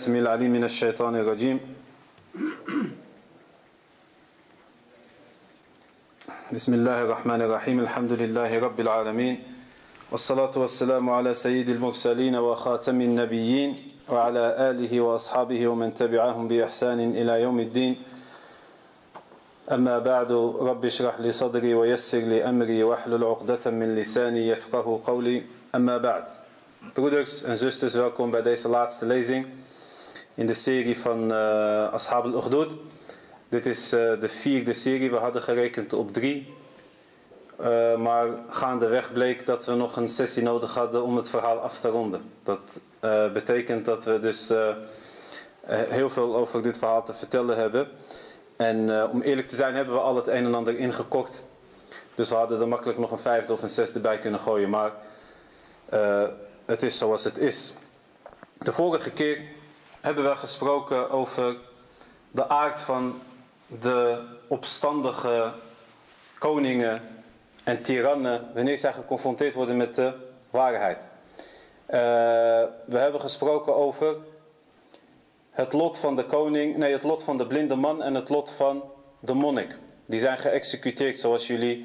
السميع العليم من الشيطان الرجيم. بسم الله الرحمن الرحيم. الحمد لله رب العالمين. والصلاة والسلام على سيد المرسلين وخاتم النبيين وعلى آله وأصحابه ومن تبعهم بإحسان إلى يوم الدين. أما بعد رب اشرح لي صدري ويسر لي أمري واحلل عقدة من لساني يفقه قولي. أما بعد Broeders en zusters, welkom bij deze laatste lezing in de serie van uh, Ashab al-Ukhdud. Dit is uh, de vierde serie, we hadden gerekend op drie. Uh, maar gaandeweg bleek dat we nog een sessie nodig hadden om het verhaal af te ronden. Dat betekent dat we dus heel veel over dit verhaal te vertellen hebben. En om eerlijk te zijn hebben we al het een en ander ingekokt. Dus we hadden er makkelijk nog een vijfde of een zesde bij kunnen gooien. Maar het is zoals het is. De vorige keer hebben we gesproken over de aard van de opstandige koningen en tirannen wanneer zij geconfronteerd worden met de waarheid. Uh, we hebben gesproken over het lot van de koning, nee het lot van de blinde man en het lot van de monnik. Die zijn geëxecuteerd zoals jullie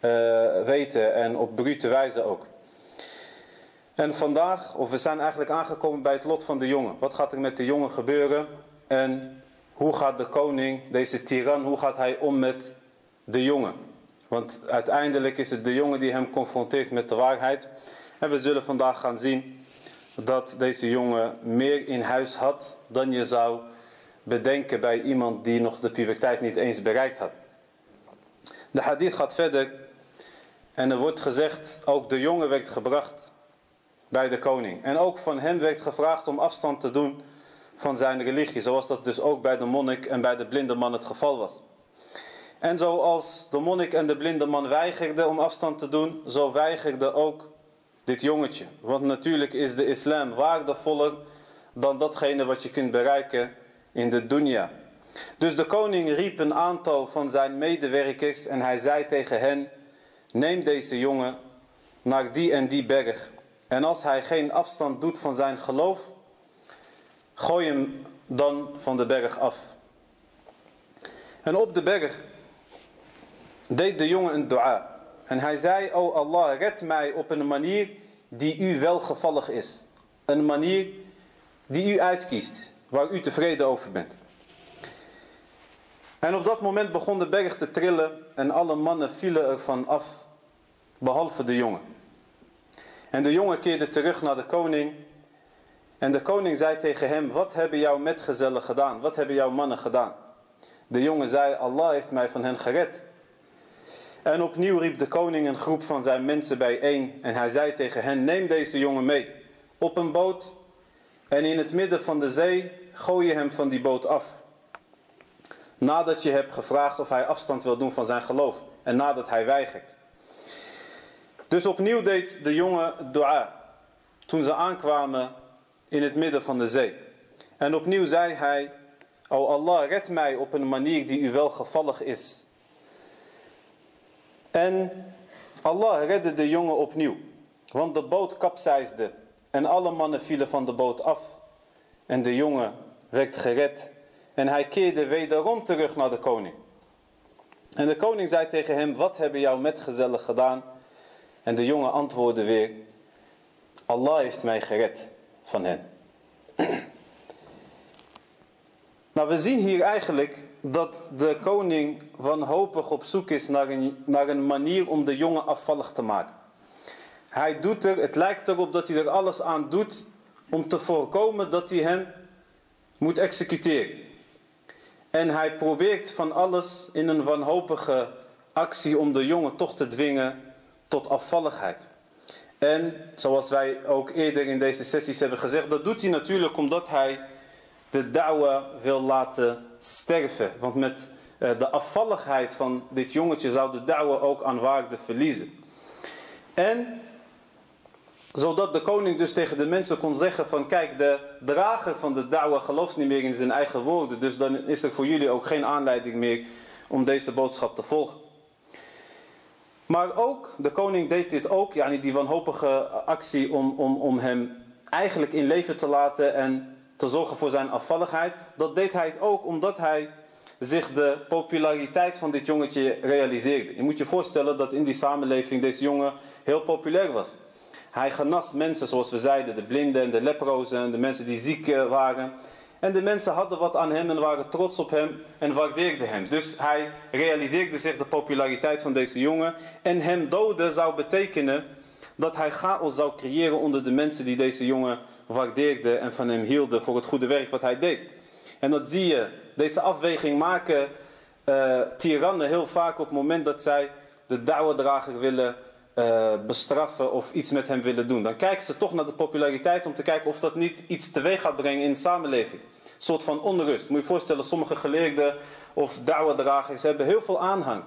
uh, weten en op brute wijze ook. En vandaag, of we zijn eigenlijk aangekomen bij het lot van de jongen. Wat gaat er met de jongen gebeuren? En hoe gaat de koning, deze tiran, hoe gaat hij om met de jongen? Want uiteindelijk is het de jongen die hem confronteert met de waarheid. En we zullen vandaag gaan zien dat deze jongen meer in huis had dan je zou bedenken bij iemand die nog de puberteit niet eens bereikt had. De hadith gaat verder en er wordt gezegd, ook de jongen werd gebracht bij de koning. En ook van hem werd gevraagd om afstand te doen van zijn religie, zoals dat dus ook bij de monnik en bij de blinde man het geval was. En zoals de monnik en de blinde man weigerden om afstand te doen, zo weigerde ook dit jongetje. Want natuurlijk is de islam waardevoller dan datgene wat je kunt bereiken in de dunya. Dus de koning riep een aantal van zijn medewerkers en hij zei tegen hen, neem deze jongen naar die en die berg. En als hij geen afstand doet van zijn geloof, gooi hem dan van de berg af. En op de berg deed de jongen een dua. En hij zei, o Allah, red mij op een manier die u welgevallig is. Een manier die u uitkiest, waar u tevreden over bent. En op dat moment begon de berg te trillen en alle mannen vielen ervan af, behalve de jongen. En de jongen keerde terug naar de koning. En de koning zei tegen hem, wat hebben jouw metgezellen gedaan? Wat hebben jouw mannen gedaan? De jongen zei, Allah heeft mij van hen gered. En opnieuw riep de koning een groep van zijn mensen bijeen. En hij zei tegen hen, neem deze jongen mee. Op een boot. En in het midden van de zee gooi je hem van die boot af. Nadat je hebt gevraagd of hij afstand wil doen van zijn geloof. En nadat hij weigert. Dus opnieuw deed de jongen dua. Toen ze aankwamen in het midden van de zee. En opnieuw zei hij. O Allah, red mij op een manier die u welgevallig is. En Allah redde de jongen opnieuw. Want de boot kapseisde. En alle mannen vielen van de boot af. En de jongen werd gered. En hij keerde wederom terug naar de koning. En de koning zei tegen hem, wat hebben jouw metgezellen gedaan? En de jongen antwoordde weer, Allah heeft mij gered van hen. Nou, we zien hier eigenlijk dat de koning wanhopig op zoek is naar een, naar een manier om de jongen afvallig te maken. Hij doet er, het lijkt erop dat hij er alles aan doet om te voorkomen dat hij hem moet executeren. En hij probeert van alles in een wanhopige actie om de jongen toch te dwingen tot afvalligheid. En zoals wij ook eerder in deze sessies hebben gezegd, dat doet hij natuurlijk omdat hij de da'wa wil laten sterven. Want met uh, de afvalligheid van dit jongetje zou de da'wa ook aan waarde verliezen. En zodat de koning dus tegen de mensen kon zeggen van kijk de drager van de da'wa gelooft niet meer in zijn eigen woorden. Dus dan is er voor jullie ook geen aanleiding meer om deze boodschap te volgen. Maar ook, de koning deed dit ook, yani die wanhopige actie om, om, om hem eigenlijk in leven te laten en te zorgen voor zijn afvalligheid. Dat deed hij ook omdat hij zich de populariteit van dit jongetje realiseerde. Je moet je voorstellen dat in die samenleving deze jongen heel populair was. Hij genas mensen, zoals we zeiden, de blinden en de leprozen, de mensen die ziek eh, waren. En de mensen hadden wat aan hem en waren trots op hem en waardeerden hem. Dus hij realiseerde zich de populariteit van deze jongen. En hem doden zou betekenen dat hij chaos zou creëren onder de mensen die deze jongen waardeerden en van hem hielden voor het goede werk wat hij deed. En dat zie je, deze afweging maken uh, tirannen heel vaak op het moment dat zij de da'wa-drager willen uh, bestraffen of iets met hem willen doen. Dan kijken ze toch naar de populariteit om te kijken of dat niet iets teweeg gaat brengen in de samenleving. Soort van onrust. Moet je je voorstellen, sommige geleerden of da'wa-dragers hebben heel veel aanhang.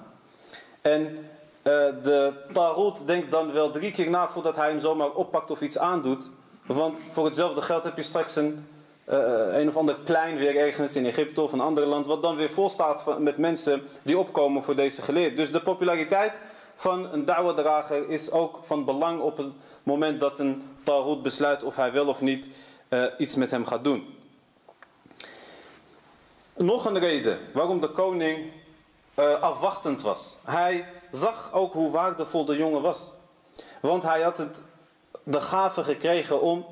En uh, de tarot denkt dan wel drie keer na voordat hij hem zomaar oppakt of iets aandoet. Want voor hetzelfde geld heb je straks een uh, een of ander plein weer ergens in Egypte of een ander land, wat dan weer vol staat met mensen die opkomen voor deze geleerd. Dus de populariteit van een da'wa-drager is ook van belang op het moment dat een Talhoed besluit of hij wel of niet iets met hem gaat doen. Nog een reden waarom de koning uh, afwachtend was. Hij zag ook hoe waardevol de jongen was. Want hij had het, de gave gekregen om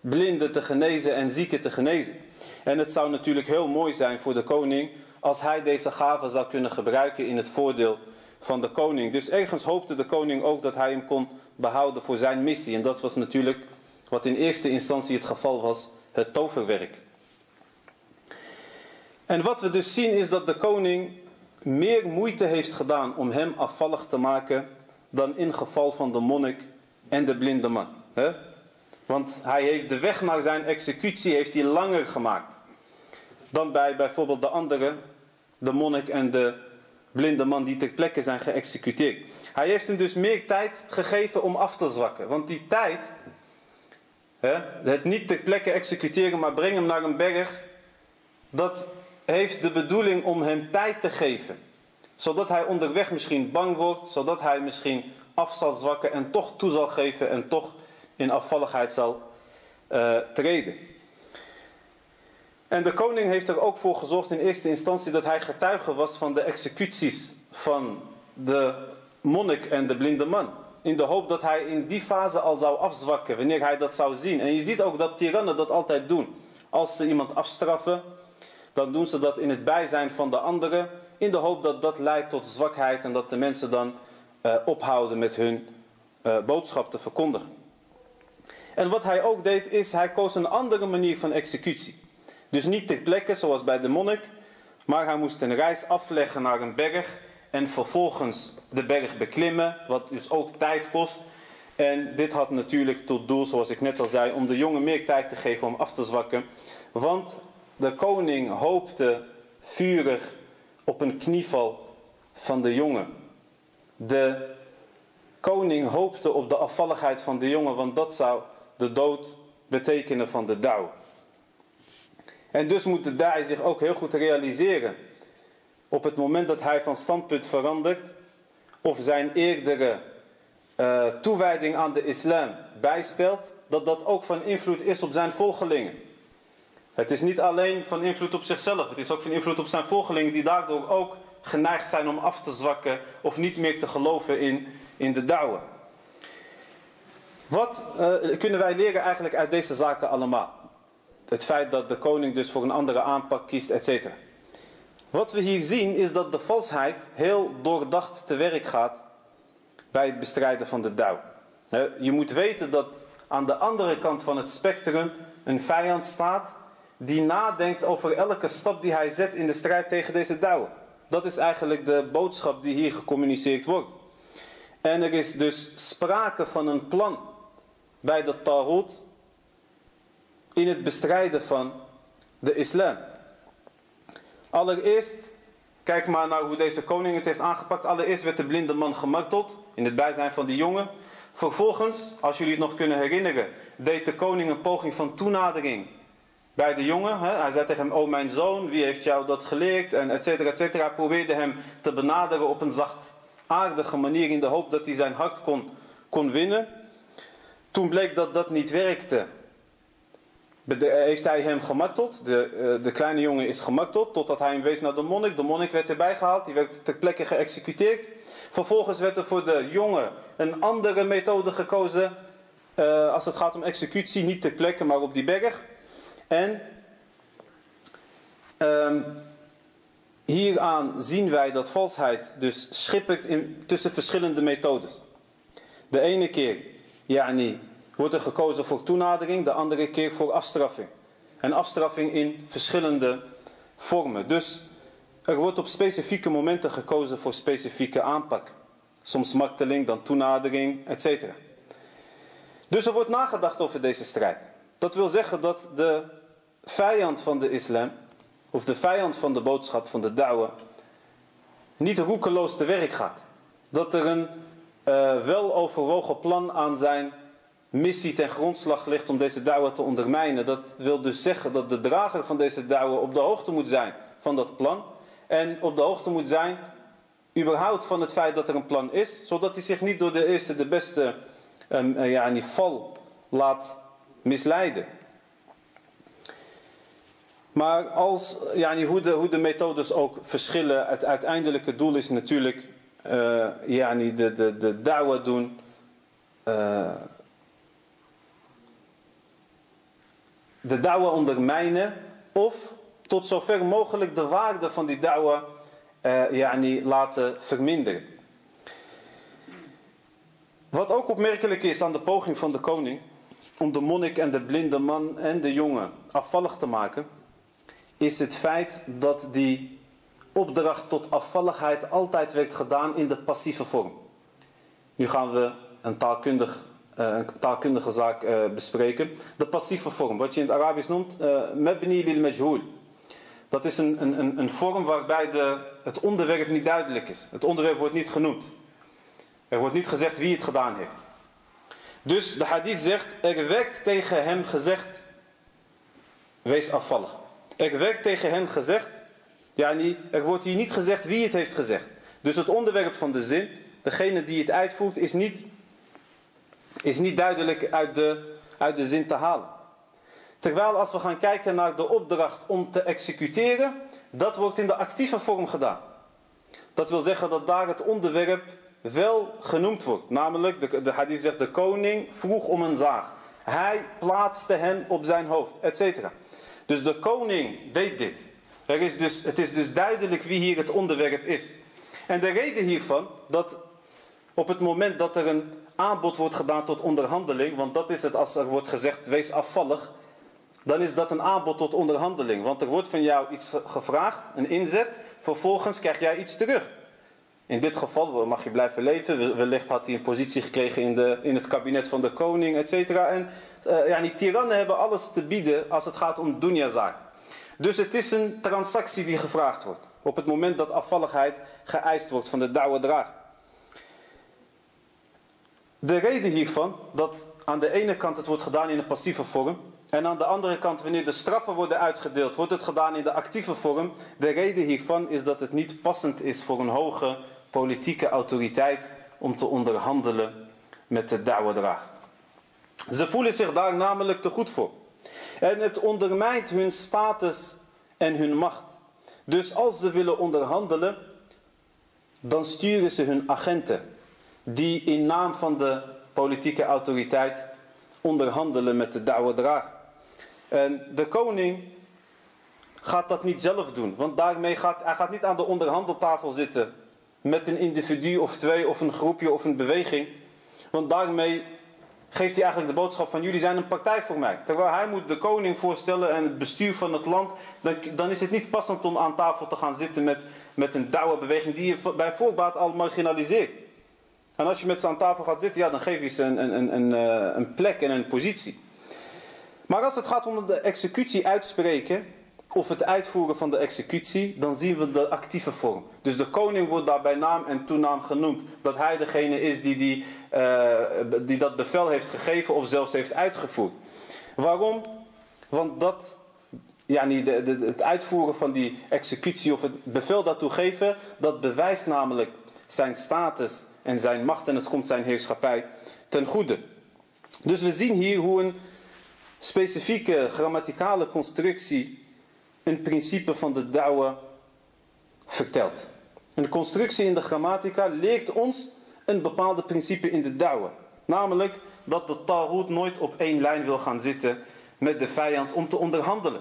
blinden te genezen en zieken te genezen. En het zou natuurlijk heel mooi zijn voor de koning als hij deze gave zou kunnen gebruiken in het voordeel van de koning. Dus ergens hoopte de koning ook dat hij hem kon behouden voor zijn missie. En dat was natuurlijk wat in eerste instantie het geval was, het toverwerk. En wat we dus zien is dat de koning meer moeite heeft gedaan om hem afvallig te maken dan in geval van de monnik en de blinde man. Want hij heeft de weg naar zijn executie heeft hij langer gemaakt. Dan bij bijvoorbeeld de andere, de monnik en de blinde man die ter plekke zijn geëxecuteerd. Hij heeft hem dus meer tijd gegeven om af te zwakken. Want die tijd, het niet ter plekke executeren, maar brengen hem naar een berg, dat heeft de bedoeling om hem tijd te geven. Zodat hij onderweg misschien bang wordt, zodat hij misschien af zal zwakken en toch toe zal geven en toch in afvalligheid zal uh, treden. En de koning heeft er ook voor gezorgd in eerste instantie dat hij getuige was van de executies van de monnik en de blinde man. In de hoop dat hij in die fase al zou afzwakken, wanneer hij dat zou zien. En je ziet ook dat tirannen dat altijd doen. Als ze iemand afstraffen, dan doen ze dat in het bijzijn van de anderen. In de hoop dat dat leidt tot zwakheid en dat de mensen dan uh, ophouden met hun uh, boodschap te verkondigen. En wat hij ook deed is, hij koos een andere manier van executie. Dus niet ter plekke zoals bij de monnik, maar hij moest een reis afleggen naar een berg en vervolgens de berg beklimmen, wat dus ook tijd kost. En dit had natuurlijk tot doel, zoals ik net al zei, om de jongen meer tijd te geven om af te zwakken. Want de koning hoopte vurig op een knieval van de jongen. De koning hoopte op de afvalligheid van de jongen, want dat zou de dood betekenen van de dauw. En dus moet de daai zich ook heel goed realiseren. Op het moment dat hij van standpunt verandert. Of zijn eerdere uh, toewijding aan de islam bijstelt. Dat dat ook van invloed is op zijn volgelingen. Het is niet alleen van invloed op zichzelf. Het is ook van invloed op zijn volgelingen. Die daardoor ook geneigd zijn om af te zwakken. Of niet meer te geloven in, in de douwen. Wat uh, kunnen wij leren eigenlijk uit deze zaken allemaal? Het feit dat de koning dus voor een andere aanpak kiest, etc. Wat we hier zien is dat de valsheid heel doordacht te werk gaat bij het bestrijden van de dauw. Je moet weten dat aan de andere kant van het spectrum een vijand staat die nadenkt over elke stap die hij zet in de strijd tegen deze dauw. Dat is eigenlijk de boodschap die hier gecommuniceerd wordt. En er is dus sprake van een plan bij de Tarot in het bestrijden van de islam. Allereerst, kijk maar naar hoe deze koning het heeft aangepakt. Allereerst werd de blinde man gemarteld in het bijzijn van die jongen. Vervolgens, als jullie het nog kunnen herinneren, deed de koning een poging van toenadering bij de jongen. Hij zei tegen hem, oh mijn zoon, wie heeft jou dat geleerd? En et cetera, et cetera. Hij probeerde hem te benaderen op een zachtaardige manier in de hoop dat hij zijn hart kon, kon winnen. Toen bleek dat dat niet werkte. heeft hij hem gemarteld. De, eh, de kleine jongen is gemarteld totdat hij hem wees naar de monnik. De monnik werd erbij gehaald, die werd ter plekke geëxecuteerd. Vervolgens werd er voor de jongen een andere methode gekozen. Uh, als het gaat om executie, niet ter plekke, maar op die berg. En um, hieraan zien wij dat valsheid dus schippert in, tussen verschillende methodes. De ene keer, yani, wordt er gekozen voor toenadering, de andere keer voor afstraffing. En afstraffing in verschillende vormen. Dus er wordt op specifieke momenten gekozen voor specifieke aanpak. Soms marteling, dan toenadering, etc. Dus er wordt nagedacht over deze strijd. Dat wil zeggen dat de vijand van de islam, of de vijand van de boodschap van de da'wah, niet roekeloos te werk gaat. Dat er een uh, wel overwogen plan aan zijn missie ten grondslag ligt om deze da'wah te ondermijnen. Dat wil dus zeggen dat de drager van deze da'wah op de hoogte moet zijn van dat plan. En op de hoogte moet zijn überhaupt van het feit dat er een plan is. Zodat hij zich niet door de eerste, de beste um, uh, ja, val laat misleiden. Maar als, ja, hoe, de, hoe de methodes ook verschillen, het uiteindelijke doel is natuurlijk uh, ja, de, de, de da'wah doen. Uh, de da'wah ondermijnen of tot zover mogelijk de waarde van die da'wah uh, yani, laten verminderen. Wat ook opmerkelijk is aan de poging van de koning om de monnik en de blinde man en de jongen afvallig te maken, is het feit dat die opdracht tot afvalligheid altijd werd gedaan in de passieve vorm. Nu gaan we een taalkundig uh, een taalkundige zaak uh, bespreken. De passieve vorm, wat je in het Arabisch noemt, mabni lil majhul. Dat is een, een, een vorm waarbij de, het onderwerp niet duidelijk is. Het onderwerp wordt niet genoemd. Er wordt niet gezegd wie het gedaan heeft. Dus de hadith zegt, er werd tegen hem gezegd, wees afvallig. Er werd tegen hen gezegd, er wordt hier niet gezegd wie het heeft gezegd. Dus het onderwerp van de zin, degene die het uitvoert, is niet, is niet duidelijk uit de, uit de zin te halen. Terwijl als we gaan kijken naar de opdracht om te executeren, dat wordt in de actieve vorm gedaan. Dat wil zeggen dat daar het onderwerp wel genoemd wordt. Namelijk, de, de hadith zegt, de koning vroeg om een zaag. Hij plaatste hen op zijn hoofd, etc. Dus de koning deed dit. Er is dus, het is dus duidelijk wie hier het onderwerp is. En de reden hiervan, dat op het moment dat er een aanbod wordt gedaan tot onderhandeling, want dat is het als er wordt gezegd, wees afvallig, dan is dat een aanbod tot onderhandeling. Want er wordt van jou iets gevraagd, een inzet, vervolgens krijg jij iets terug. In dit geval mag je blijven leven. Wellicht had hij een positie gekregen in, de, in het kabinet van de koning, et cetera. En uh, ja, die tirannen hebben alles te bieden als het gaat om dunjazaak. Dus het is een transactie die gevraagd wordt. Op het moment dat afvalligheid geëist wordt van de draag. De reden hiervan, dat aan de ene kant het wordt gedaan in een passieve vorm. En aan de andere kant, wanneer de straffen worden uitgedeeld, wordt het gedaan in de actieve vorm. De reden hiervan is dat het niet passend is voor een hoge politieke autoriteit om te onderhandelen met de da'wadraag. Ze voelen zich daar namelijk te goed voor. En het ondermijnt hun status en hun macht. Dus als ze willen onderhandelen, dan sturen ze hun agenten. Die in naam van de politieke autoriteit onderhandelen met de da'wadraag. En de koning gaat dat niet zelf doen. Want daarmee gaat hij gaat niet aan de onderhandeltafel zitten met een individu of twee of een groepje of een beweging. Want daarmee geeft hij eigenlijk de boodschap van jullie zijn een partij voor mij. Terwijl hij moet de koning voorstellen en het bestuur van het land. Dan, dan is het niet passend om aan tafel te gaan zitten met, met een beweging die je bij voorbaat al marginaliseert. En als je met ze aan tafel gaat zitten, ja, dan geef je ze een, een, een, een, eh, een plek en een positie. Maar als het gaat om de executie uitspreken, of het uitvoeren van de executie, dan zien we de actieve vorm. Dus de koning wordt daar bij naam en toenaam genoemd. Dat hij degene is die, die, uh, die dat bevel heeft gegeven of zelfs heeft uitgevoerd. Waarom? Want dat, ja, de, de, het uitvoeren van die executie of het bevel daartoe geven, dat bewijst namelijk zijn status en zijn macht en het komt zijn heerschappij ten goede. Dus we zien hier hoe een specifieke grammaticale constructie een principe van de da'wa vertelt. Een constructie in de grammatica leert ons een bepaalde principe in de da'wa. Namelijk dat de taroet nooit op één lijn wil gaan zitten met de vijand om te onderhandelen.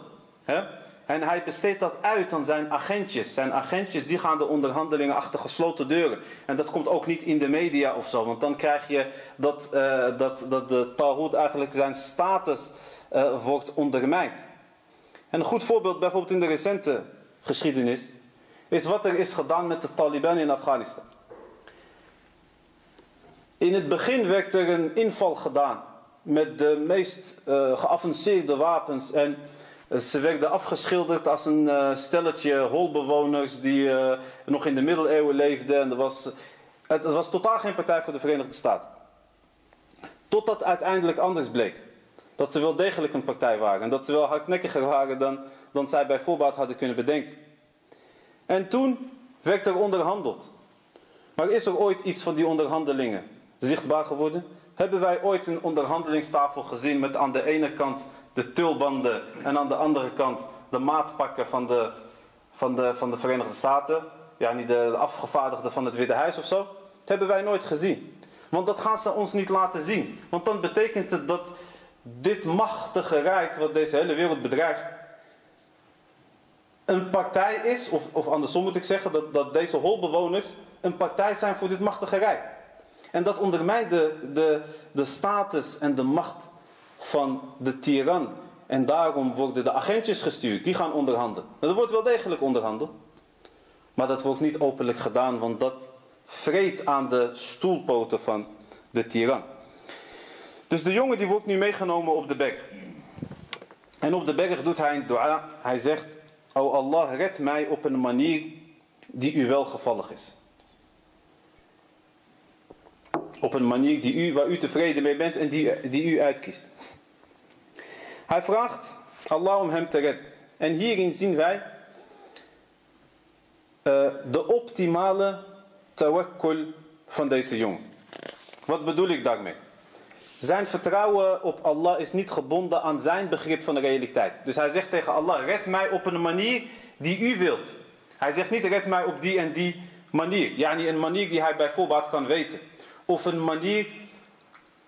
En hij besteedt dat uit aan zijn agentjes. Zijn agentjes die gaan de onderhandelingen achter gesloten deuren. En dat komt ook niet in de media of zo. Want dan krijg je dat, uh, dat, dat de Taroet eigenlijk zijn status uh, wordt ondermijnd. En een goed voorbeeld bijvoorbeeld in de recente geschiedenis. Is wat er is gedaan met de Taliban in Afghanistan. In het begin werd er een inval gedaan. Met de meest uh, geavanceerde wapens. En ze werden afgeschilderd als een uh, stelletje holbewoners die nog in de middeleeuwen leefden. En er was, het was totaal geen partij voor de Verenigde Staten. Totdat uiteindelijk anders bleek. Dat ze wel degelijk een partij waren. En dat ze wel hardnekkiger waren dan, dan zij bij voorbaat hadden kunnen bedenken. En toen werd er onderhandeld. Maar is er ooit iets van die onderhandelingen zichtbaar geworden? Hebben wij ooit een onderhandelingstafel gezien met aan de ene kant de tulbanden en aan de andere kant de maatpakken van de, van de, van de Verenigde Staten? Ja, niet de afgevaardigden van het Witte Huis of zo? Dat hebben wij nooit gezien. Want dat gaan ze ons niet laten zien. Want dan betekent het dat dit machtige rijk wat deze hele wereld bedreigt, een partij is, of, of andersom moet ik zeggen, dat, dat deze holbewoners een partij zijn voor dit machtige rijk. En dat ondermijnt de, de, de status en de macht van de tiran. En daarom worden de agentjes gestuurd, die gaan onderhandelen. Er wordt wel degelijk onderhandeld. Maar dat wordt niet openlijk gedaan, want dat vreet aan de stoelpoten van de tiran. Dus de jongen die wordt nu meegenomen op de berg. En op de berg doet hij een dua. Hij zegt, O Allah, red mij op een manier die u welgevallig is. Op een manier die u, waar u tevreden mee bent en die, die u uitkiest. Hij vraagt Allah om hem te redden. En hierin zien wij uh, de optimale tawakkul van deze jongen. Wat bedoel ik daarmee? Zijn vertrouwen op Allah is niet gebonden aan zijn begrip van de realiteit. Dus hij zegt tegen Allah, red mij op een manier die u wilt. Hij zegt niet, red mij op die en die manier. Ja, niet een manier die hij bij voorbaat kan weten. Of een manier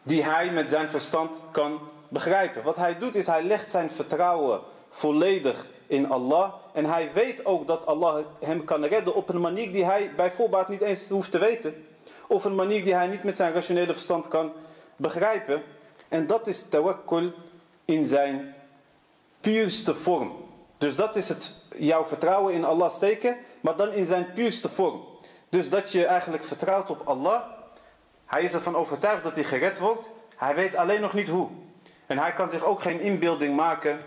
die hij met zijn verstand kan begrijpen. Wat hij doet is, hij legt zijn vertrouwen volledig in Allah. En hij weet ook dat Allah hem kan redden op een manier die hij bij voorbaat niet eens hoeft te weten. Of een manier die hij niet met zijn rationele verstand kan begrijpen. En dat is tawakkul in zijn puurste vorm. Dus dat is het, jouw vertrouwen in Allah steken, maar dan in zijn puurste vorm. Dus dat je eigenlijk vertrouwt op Allah. Hij is ervan overtuigd dat hij gered wordt. Hij weet alleen nog niet hoe. En hij kan zich ook geen inbeelding maken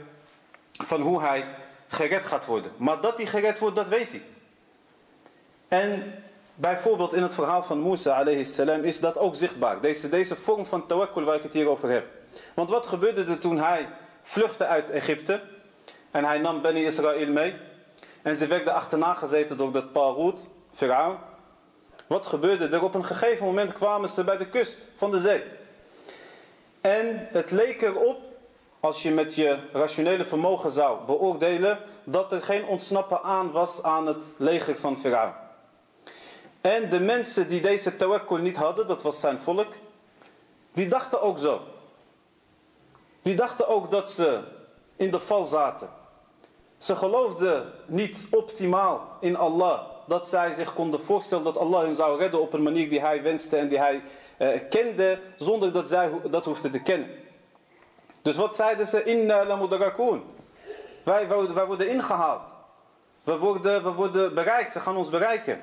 van hoe hij gered gaat worden. Maar dat hij gered wordt, dat weet hij. En Bijvoorbeeld in het verhaal van Musa salam is dat ook zichtbaar. Deze, deze vorm van tawakkul waar ik het hier over heb. Want wat gebeurde er toen hij vluchtte uit Egypte. En hij nam Beni Israël mee. En ze werden achterna gezeten door dat Parut, Firaun. Wat gebeurde er? Op een gegeven moment kwamen ze bij de kust van de zee. En het leek erop, als je met je rationele vermogen zou beoordelen, dat er geen ontsnappen aan was aan het leger van Firaun. En de mensen die deze tawakkul niet hadden, dat was zijn volk, die dachten ook zo. Die dachten ook dat ze in de val zaten. Ze geloofden niet optimaal in Allah. Dat zij zich konden voorstellen dat Allah hen zou redden op een manier die hij wenste en die hij eh, kende, zonder dat zij dat hoefden te kennen. Dus wat zeiden ze? Inna lamudarakoon. Wij, wij worden ingehaald. We we worden bereikt, ze gaan ons bereiken.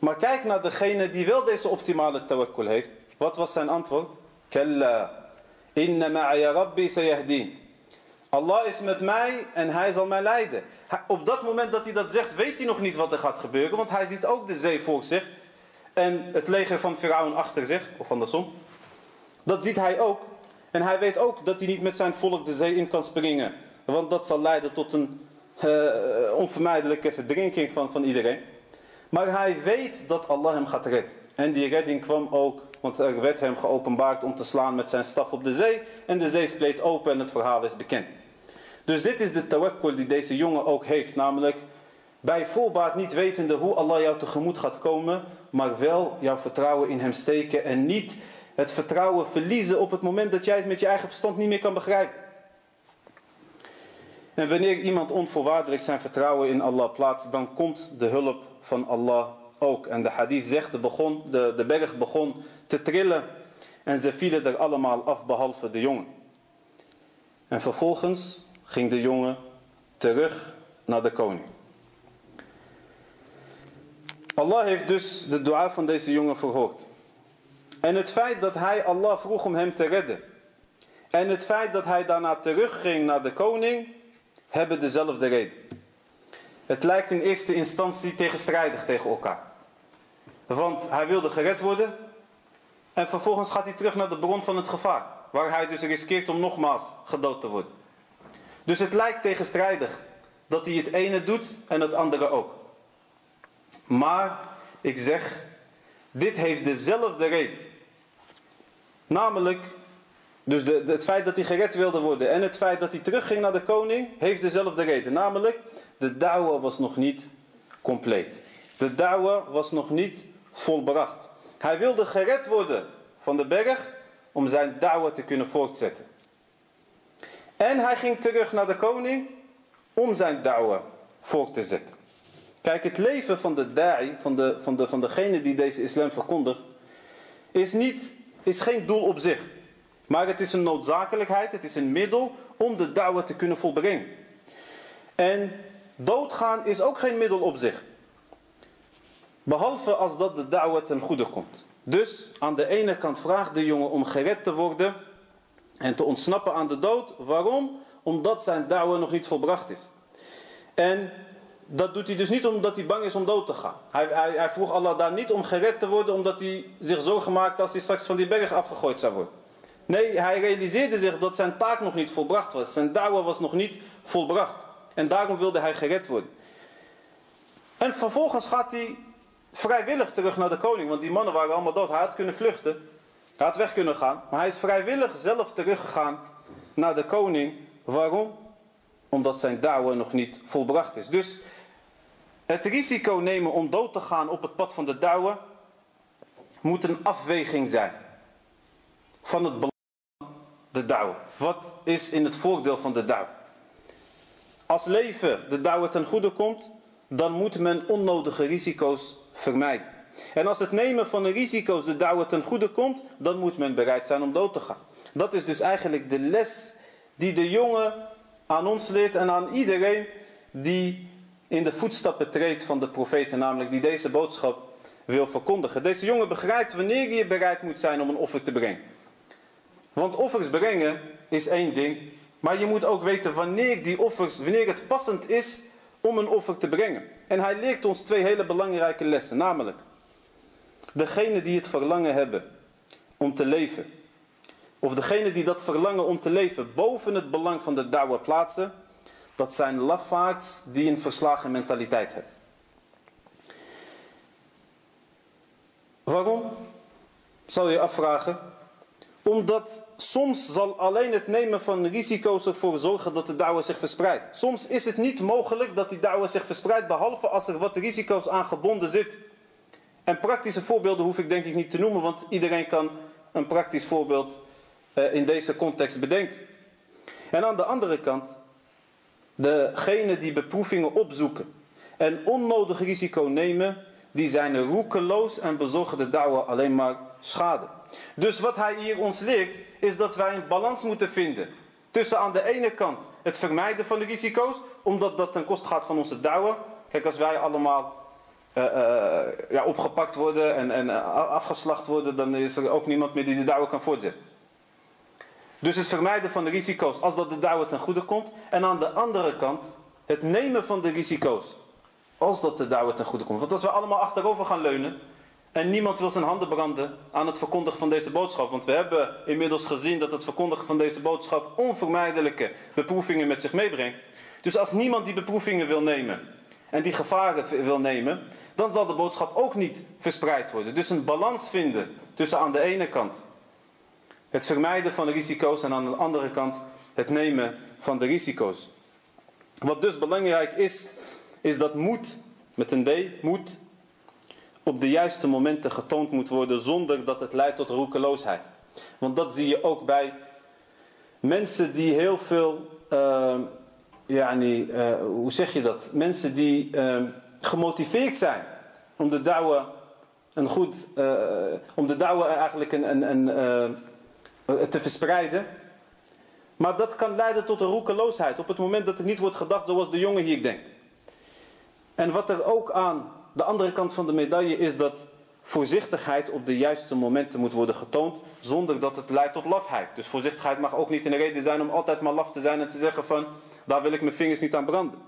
Maar kijk naar degene die wel deze optimale tawakkul heeft. Wat was zijn antwoord? Kalla. Inna ma'aya rabbi sayahdin. Allah is met mij en hij zal mij leiden. Op dat moment dat hij dat zegt, weet hij nog niet wat er gaat gebeuren. Want hij ziet ook de zee voor zich. En het leger van Firaun achter zich, of andersom. Dat ziet hij ook. En hij weet ook dat hij niet met zijn volk de zee in kan springen. Want dat zal leiden tot een uh, onvermijdelijke verdrinking van, van iedereen. Maar hij weet dat Allah hem gaat redden. En die redding kwam ook, want er werd hem geopenbaard om te slaan met zijn staf op de zee. En de zee spleet open en het verhaal is bekend. Dus dit is de tawakkul die deze jongen ook heeft. Namelijk bij voorbaat niet wetende hoe Allah jou tegemoet gaat komen. Maar wel jouw vertrouwen in hem steken. En niet het vertrouwen verliezen op het moment dat jij het met je eigen verstand niet meer kan begrijpen. En wanneer iemand onvoorwaardelijk zijn vertrouwen in Allah plaatst, dan komt de hulp van Allah ook. En de hadith zegt, de, begon, de, de berg begon te trillen en ze vielen er allemaal af behalve de jongen. En vervolgens ging de jongen terug naar de koning. Allah heeft dus de dua van deze jongen verhoord. En het feit dat hij Allah vroeg om hem te redden. En het feit dat hij daarna terugging naar de koning, hebben dezelfde reden. Het lijkt in eerste instantie tegenstrijdig tegen elkaar. Want hij wilde gered worden. En vervolgens gaat hij terug naar de bron van het gevaar. Waar hij dus riskeert om nogmaals gedood te worden. Dus het lijkt tegenstrijdig dat hij het ene doet en het andere ook. Maar ik zeg, dit heeft dezelfde reden. Namelijk, dus de, het feit dat hij gered wilde worden en het feit dat hij terugging naar de koning, heeft dezelfde reden. Namelijk, de da'wa was nog niet compleet. De da'wa was nog niet volbracht. Hij wilde gered worden van de berg om zijn da'wa te kunnen voortzetten. En hij ging terug naar de koning om zijn da'wa voort te zetten. Kijk, het leven van de da'i, van, de, van, de, van degene die deze islam verkondigt, is, niet, is geen doel op zich. Maar het is een noodzakelijkheid, het is een middel om de da'wa te kunnen volbrengen. En doodgaan is ook geen middel op zich. Behalve als dat de da'wa ten goede komt. Dus aan de ene kant vraagt de jongen om gered te worden en te ontsnappen aan de dood. Waarom? Omdat zijn da'wa nog niet volbracht is. En dat doet hij dus niet omdat hij bang is om dood te gaan. Hij, hij, hij vroeg Allah daar niet om gered te worden omdat hij zich zorgen maakte als hij straks van die berg afgegooid zou worden. Nee, hij realiseerde zich dat zijn taak nog niet volbracht was. Zijn da'wa was nog niet volbracht. En daarom wilde hij gered worden. En vervolgens gaat hij vrijwillig terug naar de koning. Want die mannen waren allemaal dood. Hij had kunnen vluchten. Hij had weg kunnen gaan. Maar hij is vrijwillig zelf teruggegaan naar de koning. Waarom? Omdat zijn da'wa nog niet volbracht is. Dus het risico nemen om dood te gaan op het pad van de da'wa moet een afweging zijn. Van het belang de da'wa. Wat is in het voordeel van de da'wa? Als leven de da'wa ten goede komt, dan moet men onnodige risico's vermijden. En als het nemen van de risico's de da'wa ten goede komt, dan moet men bereid zijn om dood te gaan. Dat is dus eigenlijk de les die de jongen aan ons leert en aan iedereen die in de voetstappen treedt van de profeten, namelijk die deze boodschap wil verkondigen. Deze jongen begrijpt wanneer je bereid moet zijn om een offer te brengen. Want offers brengen is één ding, maar je moet ook weten wanneer die offers, wanneer het passend is om een offer te brengen. En hij leert ons twee hele belangrijke lessen, namelijk degene die het verlangen hebben om te leven, of degene die dat verlangen om te leven boven het belang van de da'wa plaatsen, dat zijn lafaards die een verslagen mentaliteit hebben. Waarom? Zal je afvragen. Omdat soms zal alleen het nemen van risico's ervoor zorgen dat de da'wa zich verspreidt. Soms is het niet mogelijk dat die da'wa zich verspreidt behalve als er wat risico's aan gebonden zit. En praktische voorbeelden hoef ik denk ik niet te noemen, want iedereen kan een praktisch voorbeeld eh, in deze context bedenken. En aan de andere kant, degene die beproevingen opzoeken en onnodig risico nemen, die zijn roekeloos en bezorgen de da'wa alleen maar schade. Dus wat hij hier ons leert, is dat wij een balans moeten vinden. Tussen aan de ene kant het vermijden van de risico's, omdat dat ten koste gaat van onze da'wa. Kijk, als wij allemaal uh, uh, ja, opgepakt worden en, en uh, afgeslacht worden, dan is er ook niemand meer die de da'wa kan voortzetten. Dus het vermijden van de risico's als dat de da'wa ten goede komt. En aan de andere kant het nemen van de risico's als dat de da'wa ten goede komt. Want als we allemaal achterover gaan leunen en niemand wil zijn handen branden aan het verkondigen van deze boodschap. Want we hebben inmiddels gezien dat het verkondigen van deze boodschap onvermijdelijke beproevingen met zich meebrengt. Dus als niemand die beproevingen wil nemen en die gevaren wil nemen, dan zal de boodschap ook niet verspreid worden. Dus een balans vinden tussen aan de ene kant het vermijden van risico's en aan de andere kant het nemen van de risico's. Wat dus belangrijk is, is dat moed, met een D, moed, op de juiste momenten getoond moet worden zonder dat het leidt tot roekeloosheid. Want dat zie je ook bij mensen die heel veel, uh, ja, nee, uh, hoe zeg je dat? Mensen die uh, gemotiveerd zijn om de douwe een goed, om de douwe eigenlijk een, een, een te verspreiden. Maar dat kan leiden tot een roekeloosheid op het moment dat er niet wordt gedacht zoals de jongen hier denkt. En wat er ook aan de andere kant van de medaille is dat voorzichtigheid op de juiste momenten moet worden getoond zonder dat het leidt tot lafheid. Dus voorzichtigheid mag ook niet een reden zijn om altijd maar laf te zijn en te zeggen van daar wil ik mijn vingers niet aan branden.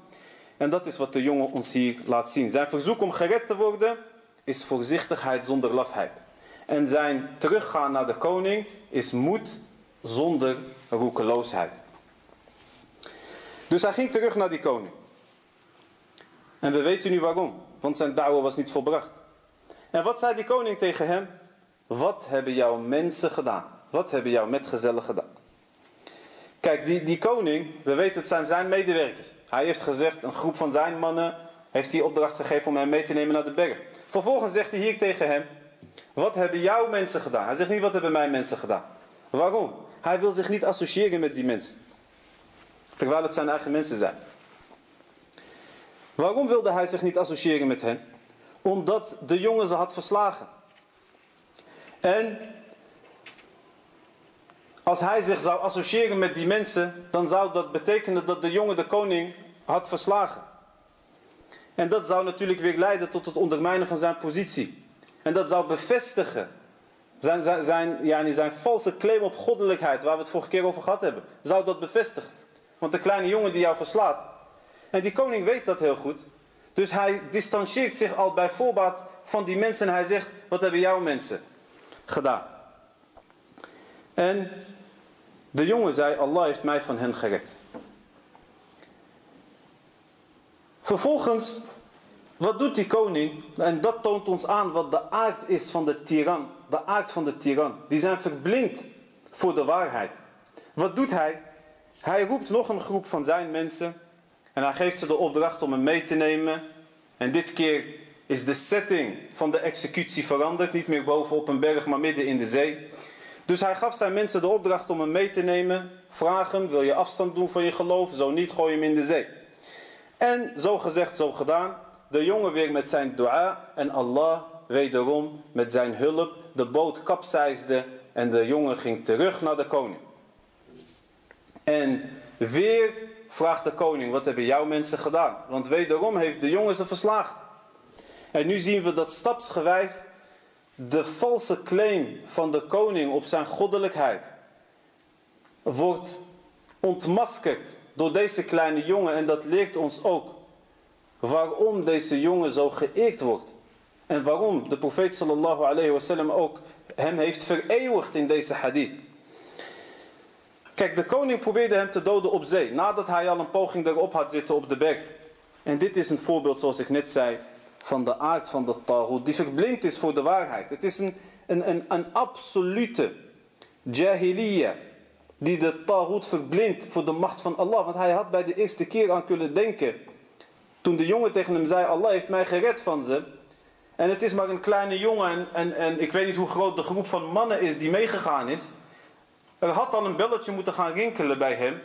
En dat is wat de jongen ons hier laat zien. Zijn verzoek om gered te worden is voorzichtigheid zonder lafheid. En zijn teruggaan naar de koning is moed zonder roekeloosheid. Dus hij ging terug naar die koning. En we weten nu waarom. Want zijn da'wa was niet volbracht. En wat zei die koning tegen hem? Wat hebben jouw mensen gedaan? Wat hebben jouw metgezellen gedaan? Kijk, die, die koning, we weten het zijn zijn medewerkers. Hij heeft gezegd, een groep van zijn mannen heeft hij opdracht gegeven om hem mee te nemen naar de berg. Vervolgens zegt hij hier tegen hem, wat hebben jouw mensen gedaan? Hij zegt niet, wat hebben mijn mensen gedaan? Waarom? Hij wil zich niet associëren met die mensen. Terwijl het zijn eigen mensen zijn. Waarom wilde hij zich niet associëren met hen? Omdat de jongen ze had verslagen. En als hij zich zou associëren met die mensen, dan zou dat betekenen dat de jongen de koning had verslagen. En dat zou natuurlijk weer leiden tot het ondermijnen van zijn positie. En dat zou bevestigen zijn, zijn, zijn, zijn valse claim op goddelijkheid, waar we het vorige keer over gehad hebben. Zou dat bevestigen. Want de kleine jongen die jou verslaat. En die koning weet dat heel goed. Dus hij distancieert zich al bij voorbaat van die mensen. En hij zegt, wat hebben jouw mensen gedaan? En de jongen zei, Allah heeft mij van hen gered. Vervolgens, wat doet die koning? En dat toont ons aan wat de aard is van de tiran. De aard van de tiran. Die zijn verblind voor de waarheid. Wat doet hij? Hij roept nog een groep van zijn mensen. En hij geeft ze de opdracht om hem mee te nemen. En dit keer is de setting van de executie veranderd. Niet meer boven op een berg, maar midden in de zee. Dus hij gaf zijn mensen de opdracht om hem mee te nemen. Vraag hem, wil je afstand doen van je geloof? Zo niet, gooi hem in de zee. En zo gezegd, zo gedaan. De jongen weer met zijn dua. En Allah wederom met zijn hulp. De boot kapseisde. En de jongen ging terug naar de koning. En weer vraagt de koning, wat hebben jouw mensen gedaan? Want wederom heeft de jongen ze verslagen. En nu zien we dat stapsgewijs de valse claim van de koning op zijn goddelijkheid wordt ontmaskerd door deze kleine jongen. En dat leert ons ook waarom deze jongen zo geëerd wordt. En waarom de profeet sallallahu alayhi wasallam ook hem heeft vereeuwigd in deze hadith. Kijk, de koning probeerde hem te doden op zee. Nadat hij al een poging erop had zitten op de berg. En dit is een voorbeeld, zoals ik net zei, van de aard van de taroet. Die verblind is voor de waarheid. Het is een, een, een, een absolute jahiliya. Die de taroet verblindt voor de macht van Allah. Want hij had bij de eerste keer aan kunnen denken. Toen de jongen tegen hem zei, Allah heeft mij gered van ze. En het is maar een kleine jongen. En, en, en ik weet niet hoe groot de groep van mannen is die meegegaan is. Er had dan een belletje moeten gaan rinkelen bij hem.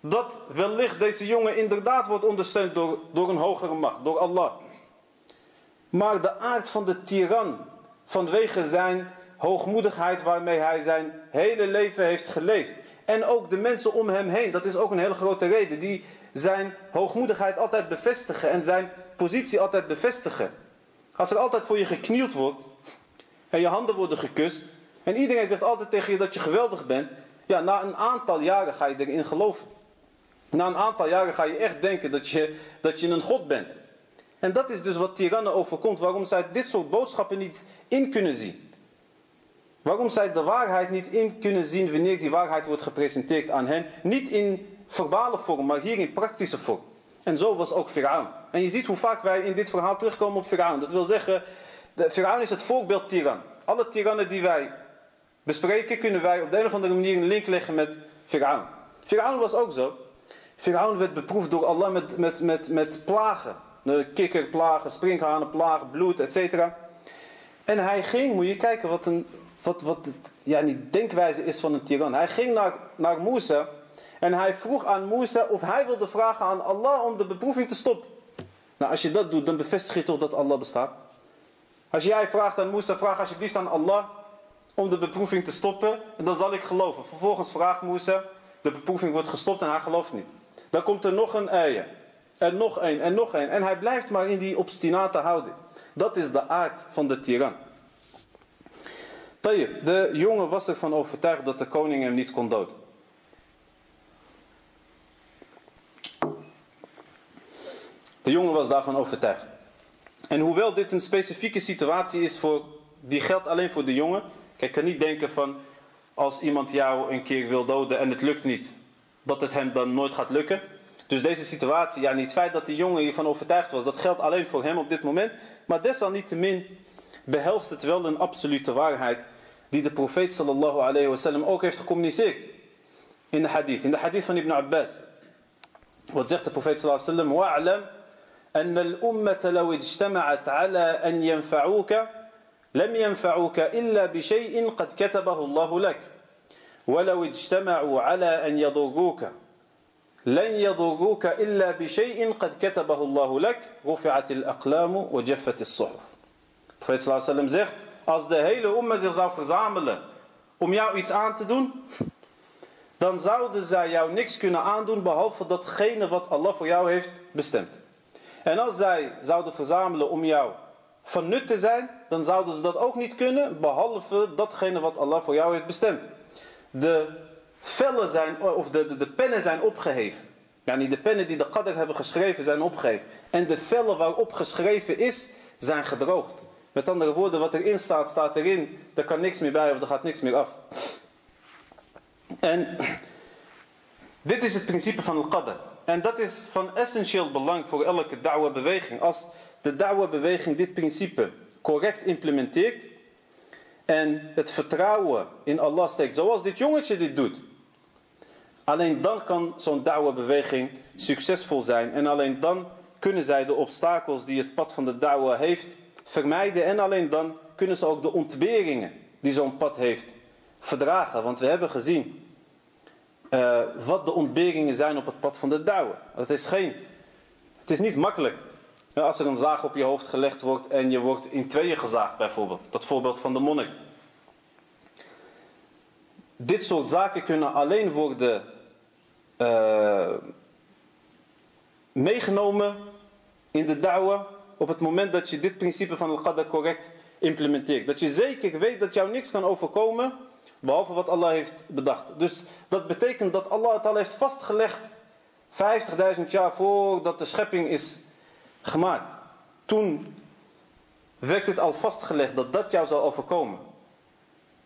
Dat wellicht deze jongen inderdaad wordt ondersteund door, door een hogere macht, door Allah. Maar de aard van de tiran, vanwege zijn hoogmoedigheid waarmee hij zijn hele leven heeft geleefd. En ook de mensen om hem heen, dat is ook een hele grote reden. Die zijn hoogmoedigheid altijd bevestigen en zijn positie altijd bevestigen. Als er altijd voor je geknield wordt en je handen worden gekust, en iedereen zegt altijd tegen je dat je geweldig bent. Ja, na een aantal jaren ga je erin geloven. Na een aantal jaren ga je echt denken dat je, dat je een god bent. En dat is dus wat tirannen overkomt. Waarom zij dit soort boodschappen niet in kunnen zien. Waarom zij de waarheid niet in kunnen zien wanneer die waarheid wordt gepresenteerd aan hen. Niet in verbale vorm, maar hier in praktische vorm. En zo was ook Firaun. En je ziet hoe vaak wij in dit verhaal terugkomen op Firaun. Dat wil zeggen, Firaun is het voorbeeld tiran. Alle tirannen die wij bespreken, kunnen wij op de een of andere manier een link leggen met Firaun. Firaun was ook zo. Firaun werd beproefd door Allah met, met, met, met plagen. Kikkerplagen, sprinkhanenplagen, bloed, etc. En hij ging, moet je kijken wat, een, wat, wat het, ja, die denkwijze is van een tiran. Hij ging naar, naar en hij vroeg aan Musa of hij wilde vragen aan Allah om de beproeving te stoppen. Nou, als je dat doet, dan bevestig je toch dat Allah bestaat. Als jij vraagt aan Musa, vraag alsjeblieft aan Allah om de beproeving te stoppen. En dan zal ik geloven. Vervolgens vraagt Musa, de beproeving wordt gestopt en hij gelooft niet. Dan komt er nog een eier. En nog een en nog een. En hij blijft maar in die obstinate houding. Dat is de aard van de tiran. Tayyip, de jongen was ervan overtuigd dat de koning hem niet kon doden. De jongen was daarvan overtuigd. En hoewel dit een specifieke situatie is voor, die geldt alleen voor de jongen. Kijk, kan niet denken van als iemand jou een keer wil doden en het lukt niet, dat het hem dan nooit gaat lukken. Dus deze situatie, ja, niet het feit dat die jongen hiervan overtuigd was, dat geldt alleen voor hem op dit moment. Maar desalniettemin behelst het wel een absolute waarheid die de profeet sallallahu alayhi wasallam ook heeft gecommuniceerd. In de hadith, in de hadith van Ibn Abbas. Wat zegt de profeet sallallahu alayhi wasallam? Wa'alam أن الأمة لو اجتمعت على أن ينفعوك لم ينفعوك إلا بشيء قد كتبه الله لك ولو اجتمعوا على أن يضروك لن يضروك إلا بشيء قد كتبه الله لك رفعت الأقلام وجفت الصحف Profeet sallallahu alaihi zegt als de hele umma zich zou verzamelen om jou iets aan te doen dan zouden zij jou niks kunnen aandoen behalve datgene wat Allah voor jou heeft bestemd. En als zij zouden verzamelen om jou van nut te zijn, dan zouden ze dat ook niet kunnen, behalve datgene wat Allah voor jou heeft bestemd. De vellen zijn, of de, de, de pennen zijn opgeheven. Ja, niet de pennen die de Qadr hebben geschreven zijn opgeheven. En de vellen waarop geschreven is, zijn gedroogd. Met andere woorden, wat erin staat, staat erin. Er kan niks meer bij of er gaat niks meer af. En dit is het principe van al-Qadr. En dat is van essentieel belang voor elke da'wa-beweging. Als de da'wa-beweging dit principe correct implementeert en het vertrouwen in Allah steekt, zoals dit jongetje dit doet. Alleen dan kan zo'n da'wa-beweging succesvol zijn en alleen dan kunnen zij de obstakels die het pad van de da'wa heeft vermijden en alleen dan kunnen ze ook de ontberingen die zo'n pad heeft verdragen. Want we hebben gezien uh, wat de ontberingen zijn op het pad van de douwen. Het is, geen, het is niet makkelijk. Als er een zaag op je hoofd gelegd wordt en je wordt in tweeën gezaagd bijvoorbeeld. Dat voorbeeld van de monnik. Dit soort zaken kunnen alleen worden uh, meegenomen in de douwen op het moment dat je dit principe van al-Qadr correct implementeert. Dat je zeker weet dat jou niks kan overkomen Behalve wat Allah heeft bedacht. Dus dat betekent dat Allah het al heeft vastgelegd 50.000 jaar voordat de schepping is gemaakt. Toen werd het al vastgelegd dat dat jou zal overkomen.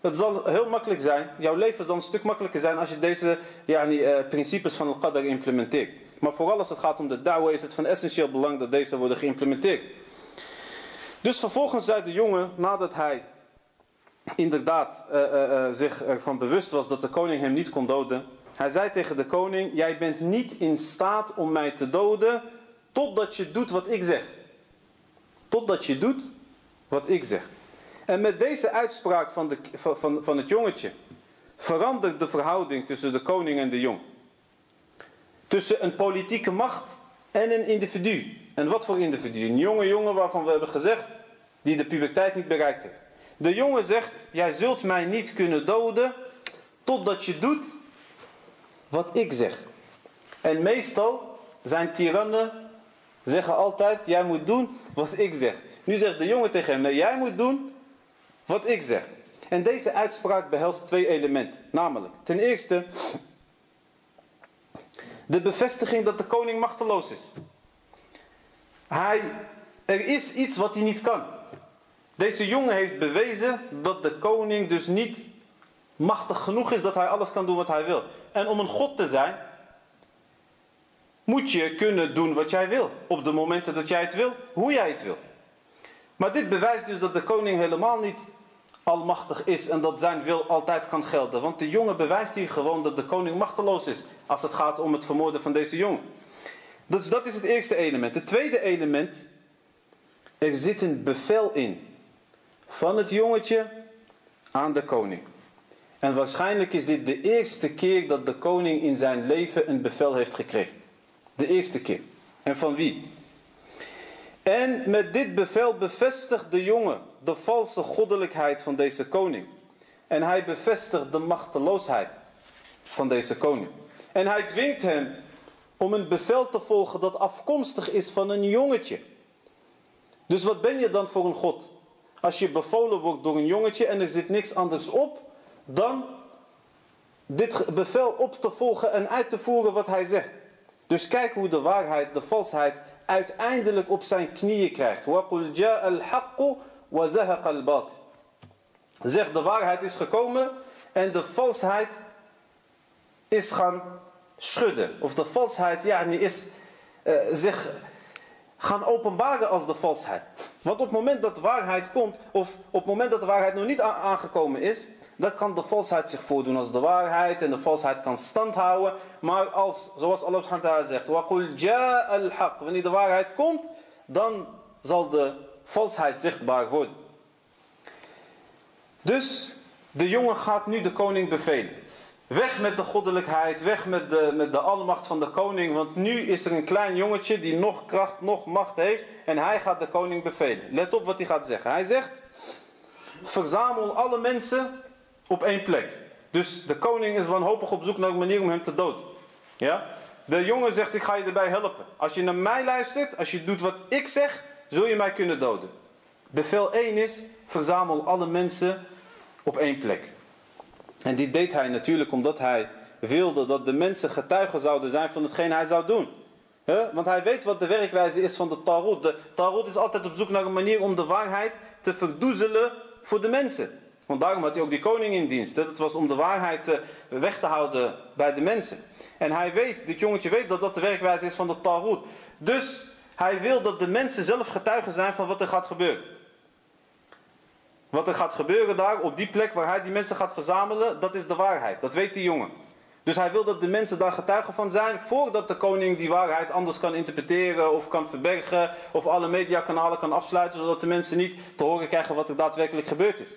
Het zal heel makkelijk zijn, jouw leven zal een stuk makkelijker zijn als je deze yani, uh, principes van al-Qadr implementeert. Maar vooral als het gaat om de da'wah is het van essentieel belang dat deze worden geïmplementeerd. Dus vervolgens zei de jongen, nadat hij inderdaad uh, uh, zich ervan bewust was dat de koning hem niet kon doden. Hij zei tegen de koning, jij bent niet in staat om mij te doden totdat je doet wat ik zeg. Totdat je doet wat ik zeg. En met deze uitspraak van, de, van, van het jongetje verandert de verhouding tussen de koning en de jong. Tussen een politieke macht en een individu. En wat voor individu? Een jonge jongen waarvan we hebben gezegd, die de puberteit niet bereikt heeft. De jongen zegt, jij zult mij niet kunnen doden totdat je doet wat ik zeg. En meestal zijn tirannen zeggen altijd, jij moet doen wat ik zeg. Nu zegt de jongen tegen hem, jij moet doen wat ik zeg. En deze uitspraak behelst twee elementen. Namelijk, ten eerste, de bevestiging dat de koning machteloos is. Hij, er is iets wat hij niet kan. Deze jongen heeft bewezen dat de koning dus niet machtig genoeg is dat hij alles kan doen wat hij wil. En om een God te zijn, moet je kunnen doen wat jij wil. Op de momenten dat jij het wil, hoe jij het wil. Maar dit bewijst dus dat de koning helemaal niet almachtig is en dat zijn wil altijd kan gelden. Want de jongen bewijst hier gewoon dat de koning machteloos is als het gaat om het vermoorden van deze jongen. Dus dat is het eerste element. Het tweede element, er zit een bevel in van het jongetje aan de koning. En waarschijnlijk is dit de eerste keer dat de koning in zijn leven een bevel heeft gekregen. De eerste keer. En van wie? En met dit bevel bevestigt de jongen de valse goddelijkheid van deze koning. En hij bevestigt de machteloosheid van deze koning. En hij dwingt hem om een bevel te volgen dat afkomstig is van een jongetje. Dus wat ben je dan voor een God? Als je bevolen wordt door een jongetje en er zit niks anders op dan dit bevel op te volgen en uit te voeren wat hij zegt. Dus kijk hoe de waarheid, de valsheid uiteindelijk op zijn knieën krijgt. Zeg de waarheid is gekomen en de valsheid is gaan schudden. Of de valsheid ja, is uh, zich gaan openbaren als de valsheid. Want op het moment dat de waarheid komt, of op het moment dat de waarheid nog niet aangekomen is, dan kan de valsheid zich voordoen als de waarheid en de valsheid kan stand houden. Maar als, zoals Allah zegt, wanneer de waarheid komt, dan zal de valsheid zichtbaar worden. Dus de jongen gaat nu de koning bevelen. Weg met de goddelijkheid, weg met de, met de almacht van de koning. Want nu is er een klein jongetje die nog kracht, nog macht heeft. En hij gaat de koning bevelen. Let op wat hij gaat zeggen. Hij zegt, verzamel alle mensen op één plek. Dus de koning is wanhopig op zoek naar een manier om hem te doden. Ja? De jongen zegt, ik ga je erbij helpen. Als je naar mij luistert, als je doet wat ik zeg, zul je mij kunnen doden. Bevel 1 is, verzamel alle mensen op één plek. En dit deed hij natuurlijk omdat hij wilde dat de mensen getuigen zouden zijn van hetgeen hij zou doen. Want hij weet wat de werkwijze is van de Tarot. De Tarot is altijd op zoek naar een manier om de waarheid te verdoezelen voor de mensen. Want daarom had hij ook die koning in dienst. Dat was om de waarheid eh, weg te houden bij de mensen. En hij weet, dit jongetje weet dat dat de werkwijze is van de Tarot. Dus hij wil dat de mensen zelf getuigen zijn van wat er gaat gebeuren. Wat er gaat gebeuren daar, op die plek waar hij die mensen gaat verzamelen, dat is de waarheid. Dat weet die jongen. Dus hij wil dat de mensen daar getuigen van zijn, voordat de koning die waarheid anders kan interpreteren of kan verbergen, of alle mediakanalen kan afsluiten, zodat de mensen niet te horen krijgen wat er daadwerkelijk gebeurd is.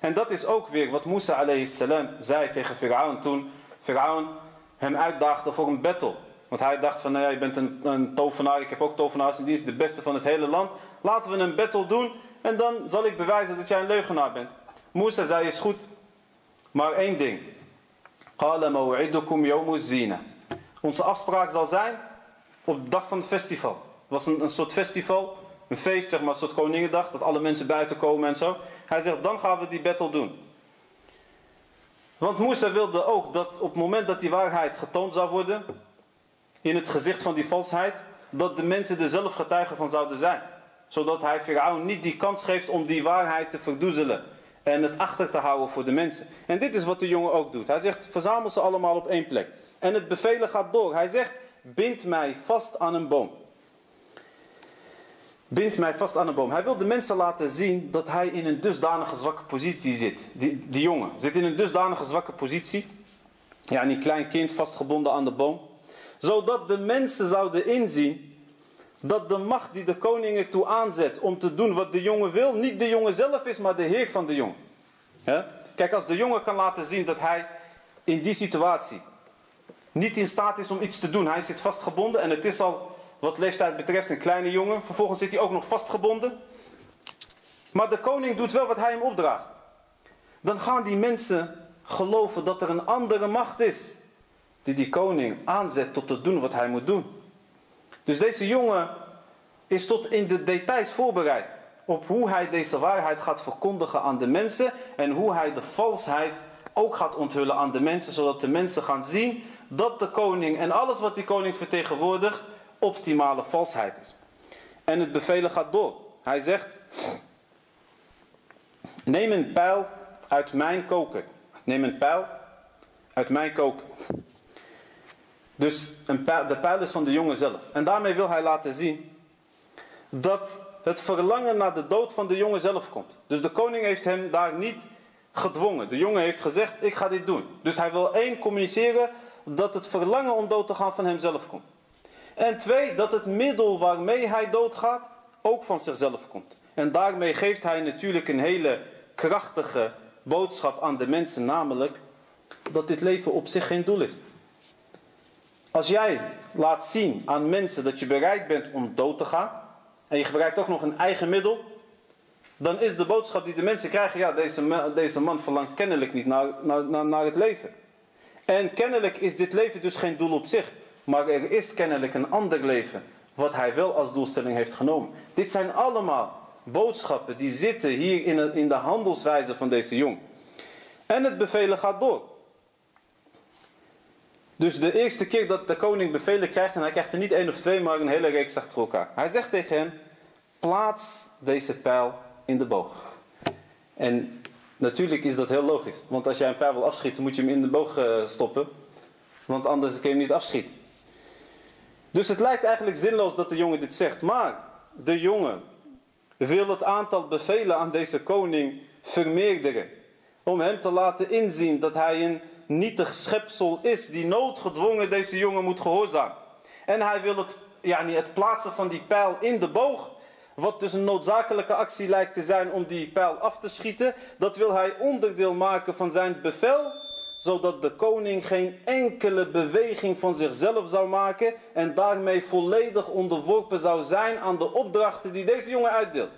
En dat is ook weer wat Musa alayhi salam zei tegen Firaun toen Firaun hem uitdaagde voor een battle. Want hij dacht van, nou ja, je bent een, een tovenaar, ik heb ook tovenaars en die is de beste van het hele land. Laten we een battle doen en dan zal ik bewijzen dat jij een leugenaar bent. Musa zei, is goed. Maar één ding. Onze afspraak zal zijn op de dag van het festival. Het was een, een soort festival een feest, zeg maar, een soort Koningendag, dat alle mensen buiten komen en zo. Hij zegt, dan gaan we die battle doen. Want Musa wilde ook dat op het moment dat die waarheid getoond zou worden, in het gezicht van die valsheid, dat de mensen er zelf getuigen van zouden zijn. Zodat hij Firaun niet die kans geeft om die waarheid te verdoezelen en het achter te houden voor de mensen. En dit is wat de jongen ook doet. Hij zegt, verzamel ze allemaal op één plek. En het bevelen gaat door. Hij zegt, bind mij vast aan een boom. Bind mij vast aan een boom. Hij wil de mensen laten zien dat hij in een dusdanige zwakke positie zit. Die, die jongen zit in een dusdanige zwakke positie. Ja, een klein kind vastgebonden aan de boom. Zodat de mensen zouden inzien dat de macht die de koning ertoe aanzet om te doen wat de jongen wil, niet de jongen zelf is, maar de heer van de jongen. Kijk, als de jongen kan laten zien dat hij in die situatie niet in staat is om iets te doen. Hij zit vastgebonden en het is al wat leeftijd betreft een kleine jongen. Vervolgens zit hij ook nog vastgebonden. Maar de koning doet wel wat hij hem opdraagt. Dan gaan die mensen geloven dat er een andere macht is. Die die koning aanzet tot te doen wat hij moet doen. Dus deze jongen is tot in de details voorbereid. Op hoe hij deze waarheid gaat verkondigen aan de mensen. En hoe hij de valsheid ook gaat onthullen aan de mensen. Zodat de mensen gaan zien dat de koning en alles wat die koning vertegenwoordigt optimale valsheid is. En het bevelen gaat door. Hij zegt, neem een pijl uit mijn koker. Neem een pijl uit mijn koker. Dus een de pijl is van de jongen zelf. En daarmee wil hij laten zien dat het verlangen naar de dood van de jongen zelf komt. Dus de koning heeft hem daar niet gedwongen. De jongen heeft gezegd, ik ga dit doen. Dus hij wil één communiceren dat het verlangen om dood te gaan van hemzelf komt. En twee, dat het middel waarmee hij doodgaat ook van zichzelf komt. En daarmee geeft hij natuurlijk een hele krachtige boodschap aan de mensen, namelijk dat dit leven op zich geen doel is. Als jij laat zien aan mensen dat je bereid bent om dood te gaan, en je gebruikt ook nog een eigen middel, dan is de boodschap die de mensen krijgen, ja, deze, deze man verlangt kennelijk niet naar, naar, naar het leven. En kennelijk is dit leven dus geen doel op zich, maar er is kennelijk een ander leven, wat hij wel als doelstelling heeft genomen. Dit zijn allemaal boodschappen die zitten hier in, in de handelswijze van deze jong. En het bevelen gaat door. Dus de eerste keer dat de koning bevelen krijgt, en hij krijgt er niet één of twee, maar een hele reeks achter elkaar. Hij zegt tegen hem, plaats deze pijl in de boog. En natuurlijk is dat heel logisch. Want als jij een pijl wil afschieten, moet je hem in de boog eh, stoppen. Want anders kun je hem niet afschieten. Dus het lijkt eigenlijk zinloos dat de jongen dit zegt. Maar de jongen wil het aantal bevelen aan deze koning vermeerderen. Om hem te laten inzien dat hij een nietig schepsel is die noodgedwongen deze jongen moet gehoorzamen. En hij wil het, ja, niet het plaatsen van die pijl in de boog. Wat dus een noodzakelijke actie lijkt te zijn om die pijl af te schieten. Dat wil hij onderdeel maken van zijn bevel. Zodat de koning geen enkele beweging van zichzelf zou maken. En daarmee volledig onderworpen zou zijn aan de opdrachten die deze jongen uitdeelt.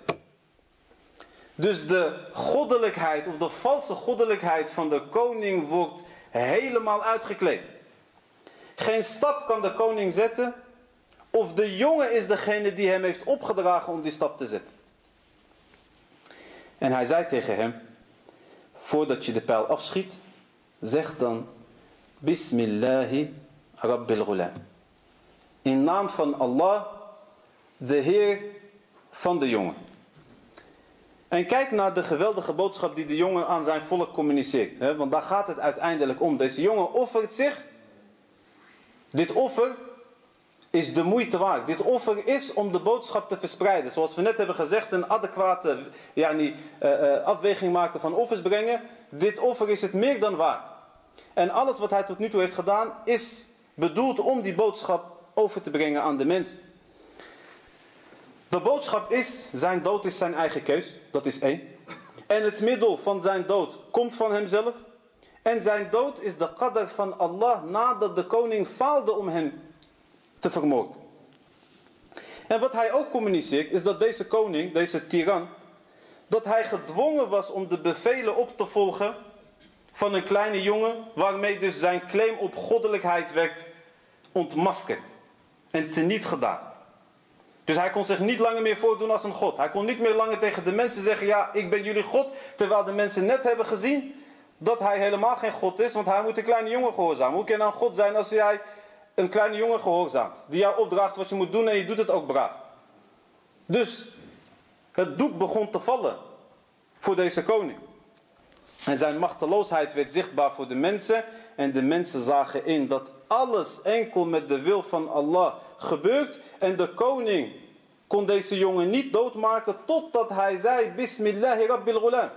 Dus de goddelijkheid of de valse goddelijkheid van de koning wordt helemaal uitgekleed. Geen stap kan de koning zetten of de jongen is degene die hem heeft opgedragen om die stap te zetten. En hij zei tegen hem, voordat je de pijl afschiet, zeg dan Bismillahi Rabbil Ghulam. In naam van Allah, de Heer van de jongen. En kijk naar de geweldige boodschap die de jongen aan zijn volk communiceert. Hè? Want daar gaat het uiteindelijk om. Deze jongen offert zich. Dit offer is de moeite waard. Dit offer is om de boodschap te verspreiden. Zoals we net hebben gezegd, een adequate yani, uh, uh, afweging maken van offers brengen. Dit offer is het meer dan waard. En alles wat hij tot nu toe heeft gedaan is bedoeld om die boodschap over te brengen aan de mensen. De boodschap is, zijn dood is zijn eigen keus. Dat is één. En het middel van zijn dood komt van hemzelf. En zijn dood is de qadar van Allah nadat de koning faalde om hem te vermoorden. En wat hij ook communiceert is dat deze koning, deze tiran, dat hij gedwongen was om de bevelen op te volgen van een kleine jongen, waarmee dus zijn claim op goddelijkheid werd ontmaskerd en teniet gedaan. Dus hij kon zich niet langer meer voordoen als een God. Hij kon niet meer langer tegen de mensen zeggen, ja, ik ben jullie God. Terwijl de mensen net hebben gezien dat hij helemaal geen God is, want hij moet een kleine jongen gehoorzamen. Hoe kan nou God zijn als jij een kleine jongen gehoorzaamt? Die jou opdraagt wat je moet doen en je doet het ook braaf. Dus het doek begon te vallen voor deze koning. En zijn machteloosheid werd zichtbaar voor de mensen. En de mensen zagen in dat alles enkel met de wil van Allah gebeurt. En de koning kon deze jongen niet doodmaken totdat hij zei Bismillahi Rabbil Ghulam.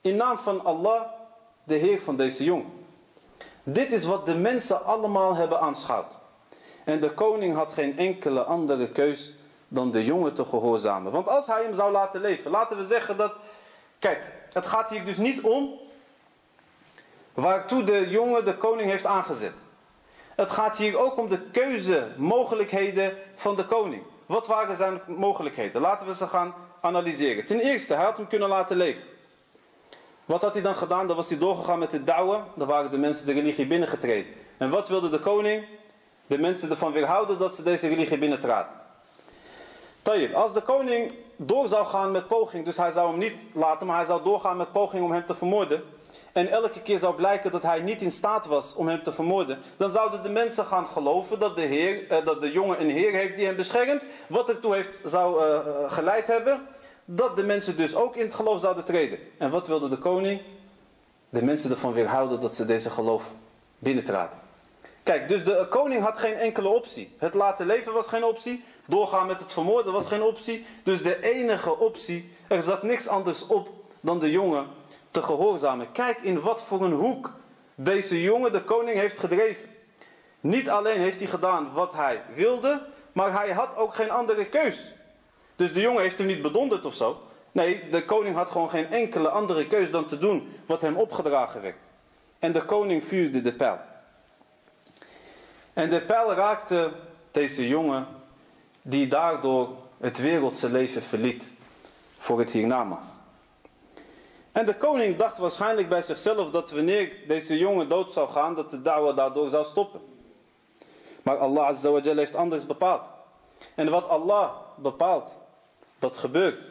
In naam van Allah, de Heer van deze jongen. Dit is wat de mensen allemaal hebben aanschouwd. En de koning had geen enkele andere keus dan de jongen te gehoorzamen. Want als hij hem zou laten leven, laten we zeggen dat... Kijk, het gaat hier dus niet om waartoe de jongen de koning heeft aangezet. Het gaat hier ook om de keuzemogelijkheden van de koning. Wat waren zijn mogelijkheden? Laten we ze gaan analyseren. Ten eerste, hij had hem kunnen laten leven. Wat had hij dan gedaan? Dan was hij doorgegaan met de douwen. Dan waren de mensen de religie binnengetreden. En wat wilde de koning? De mensen ervan weerhouden dat ze deze religie binnentraden. Tayyip, als de koning door zou gaan met poging, dus hij zou hem niet laten, maar hij zou doorgaan met poging om hem te vermoorden. En elke keer zou blijken dat hij niet in staat was om hem te vermoorden. Dan zouden de mensen gaan geloven dat de, heer, eh, dat de jongen een heer heeft die hem beschermt. Wat ertoe heeft, zou uh, geleid hebben dat de mensen dus ook in het geloof zouden treden. En wat wilde de koning? De mensen ervan weerhouden dat ze deze geloof binnentraden. Kijk, dus de koning had geen enkele optie. Het laten leven was geen optie. Doorgaan met het vermoorden was geen optie. Dus de enige optie, er zat niks anders op dan de jongen te gehoorzamen. Kijk in wat voor een hoek deze jongen de koning heeft gedreven. Niet alleen heeft hij gedaan wat hij wilde, maar hij had ook geen andere keus. Dus de jongen heeft hem niet bedonderd of zo. Nee, de koning had gewoon geen enkele andere keus dan te doen wat hem opgedragen werd. En de koning vuurde de pijl. En de pijl raakte deze jongen die daardoor het wereldse leven verliet voor het hiernamaals. En de koning dacht waarschijnlijk bij zichzelf dat wanneer deze jongen dood zou gaan, dat de da'wa daardoor zou stoppen. Maar Allah Azza heeft anders bepaald. En wat Allah bepaalt, dat gebeurt.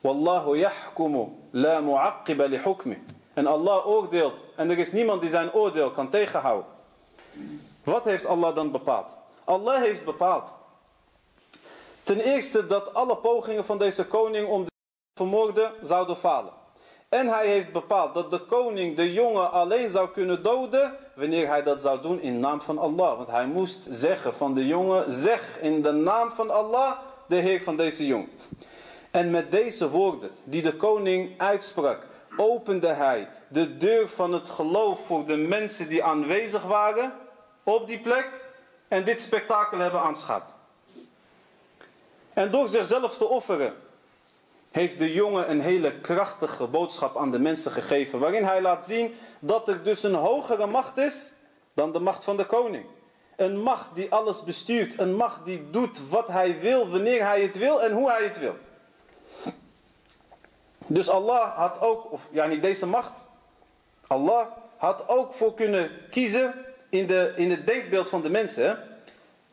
Wallahu yahkumu la mu'aqqiba li hukmi. En Allah oordeelt en er is niemand die zijn oordeel kan tegenhouden. Wat heeft Allah dan bepaald? Allah heeft bepaald. Ten eerste dat alle pogingen van deze koning om de vermoorden zouden falen. En hij heeft bepaald dat de koning de jongen alleen zou kunnen doden wanneer hij dat zou doen in naam van Allah. Want hij moest zeggen van de jongen, zeg in de naam van Allah, de Heer van deze jongen. En met deze woorden die de koning uitsprak, opende hij de deur van het geloof voor de mensen die aanwezig waren op die plek en dit spektakel hebben aanschouwd. En door zichzelf te offeren heeft de jongen een hele krachtige boodschap aan de mensen gegeven. Waarin hij laat zien dat er dus een hogere macht is dan de macht van de koning. Een macht die alles bestuurt. Een macht die doet wat hij wil, wanneer hij het wil en hoe hij het wil. Dus Allah had ook, of ja niet deze macht. Allah had ook voor kunnen kiezen in, de, in het denkbeeld van de mensen.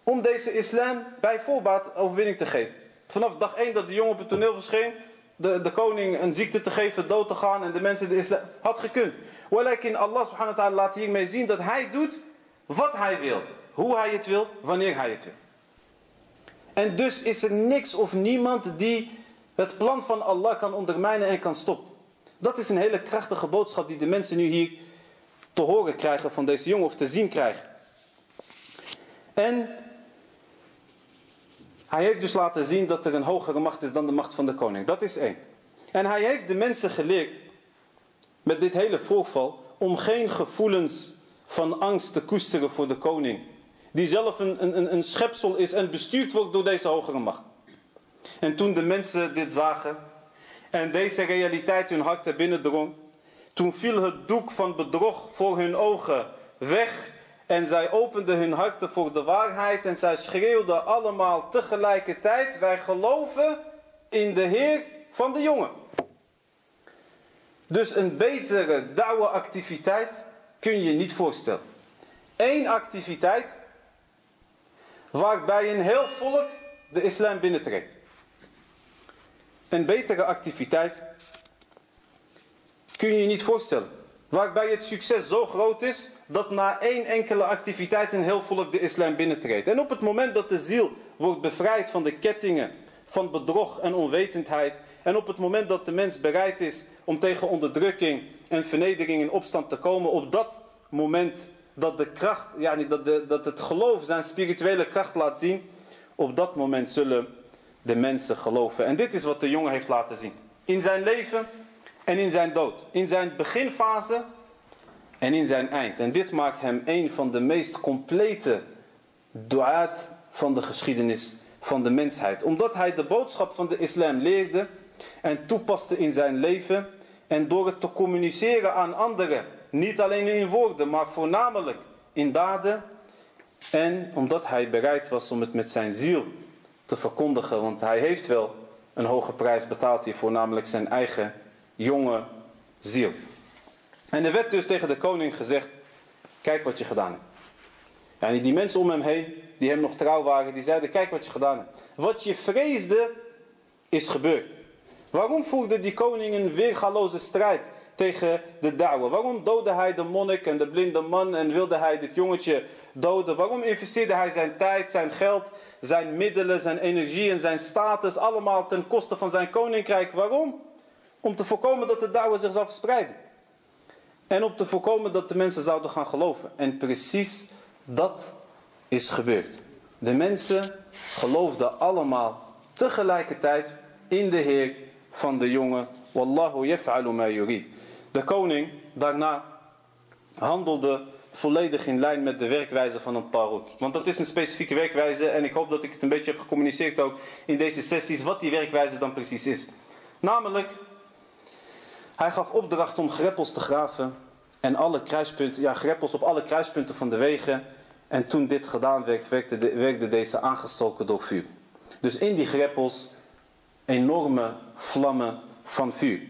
Om deze islam bij voorbaat overwinning te geven. Vanaf dag 1 dat de jongen op het toneel verscheen de, de koning een ziekte te geven, dood te gaan en de mensen de islam had gekund. in Allah subhanahu wa ta'ala laat hiermee zien dat hij doet wat hij wil. Hoe hij het wil, wanneer hij het wil. En dus is er niks of niemand die het plan van Allah kan ondermijnen en kan stoppen. Dat is een hele krachtige boodschap die de mensen nu hier te horen krijgen van deze jongen of te zien krijgen. En hij heeft dus laten zien dat er een hogere macht is dan de macht van de koning. Dat is één. En hij heeft de mensen geleerd met dit hele voorval om geen gevoelens van angst te koesteren voor de koning. Die zelf een, een, een schepsel is en bestuurd wordt door deze hogere macht. En toen de mensen dit zagen en deze realiteit hun harten binnendrong, toen viel het doek van bedrog voor hun ogen weg en zij openden hun harten voor de waarheid en zij schreeuwden allemaal tegelijkertijd, wij geloven in de Heer van de jongen. Dus een betere douwe activiteit kun je niet voorstellen. Eén activiteit waarbij een heel volk de islam binnentreedt. Een betere activiteit kun je je niet voorstellen. Waarbij het succes zo groot is dat na één enkele activiteit een heel volk de islam binnentreedt. En op het moment dat de ziel wordt bevrijd van de kettingen van bedrog en onwetendheid. En op het moment dat de mens bereid is om tegen onderdrukking en vernedering in opstand te komen. Op dat moment dat de kracht, ja, dat, de, dat het geloof zijn spirituele kracht laat zien. Op dat moment zullen de mensen geloven. En dit is wat de jongen heeft laten zien. In zijn leven en in zijn dood. In zijn beginfase en in zijn eind. En dit maakt hem een van de meest complete duaat van de geschiedenis van de mensheid. Omdat hij de boodschap van de islam leerde en toepaste in zijn leven. En door het te communiceren aan anderen. Niet alleen in woorden, maar voornamelijk in daden. En omdat hij bereid was om het met zijn ziel te verkondigen. Want hij heeft wel een hoge prijs betaald hiervoor, namelijk zijn eigen jonge ziel. En er werd dus tegen de koning gezegd, kijk wat je gedaan hebt. En die mensen om hem heen, die hem nog trouw waren, die zeiden, kijk wat je gedaan hebt. Wat je vreesde, is gebeurd. Waarom voerde die koning een weergaloze strijd tegen de Douwe? Waarom doodde hij de monnik en de blinde man en wilde hij dit jongetje doden? Waarom investeerde hij zijn tijd, zijn geld, zijn middelen, zijn energie en zijn status allemaal ten koste van zijn koninkrijk? Waarom? Om te voorkomen dat de Douwe zich zou verspreiden. En om te voorkomen dat de mensen zouden gaan geloven. En precies dat is gebeurd. De mensen geloofden allemaal tegelijkertijd in de Heer van de jongen. Wallahu yaf'alu ma yurid. De koning daarna handelde volledig in lijn met de werkwijze van een tarot. Want dat is een specifieke werkwijze en ik hoop dat ik het een beetje heb gecommuniceerd ook in deze sessies wat die werkwijze dan precies is. Namelijk, hij gaf opdracht om greppels te graven en alle kruispunten, ja greppels op alle kruispunten van de wegen. En toen dit gedaan werd, werd deze aangestoken door vuur. Dus in die greppels enorme vlammen van vuur.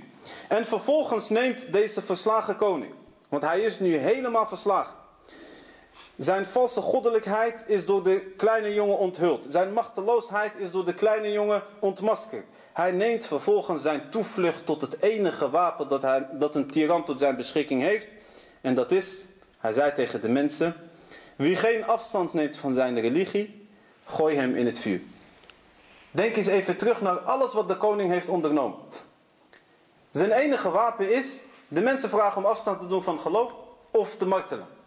En vervolgens neemt deze verslagen koning, want hij is nu helemaal verslagen. Zijn valse goddelijkheid is door de kleine jongen onthuld. Zijn machteloosheid is door de kleine jongen ontmaskerd. Hij neemt vervolgens zijn toevlucht tot het enige wapen dat, hij, dat een tiran tot zijn beschikking heeft. En dat is, hij zei tegen de mensen, wie geen afstand neemt van zijn religie, gooi hem in het vuur. Denk eens even terug naar alles wat de koning heeft ondernomen. Zijn enige wapen is de mensen vragen om afstand te doen van geloof of te martelen.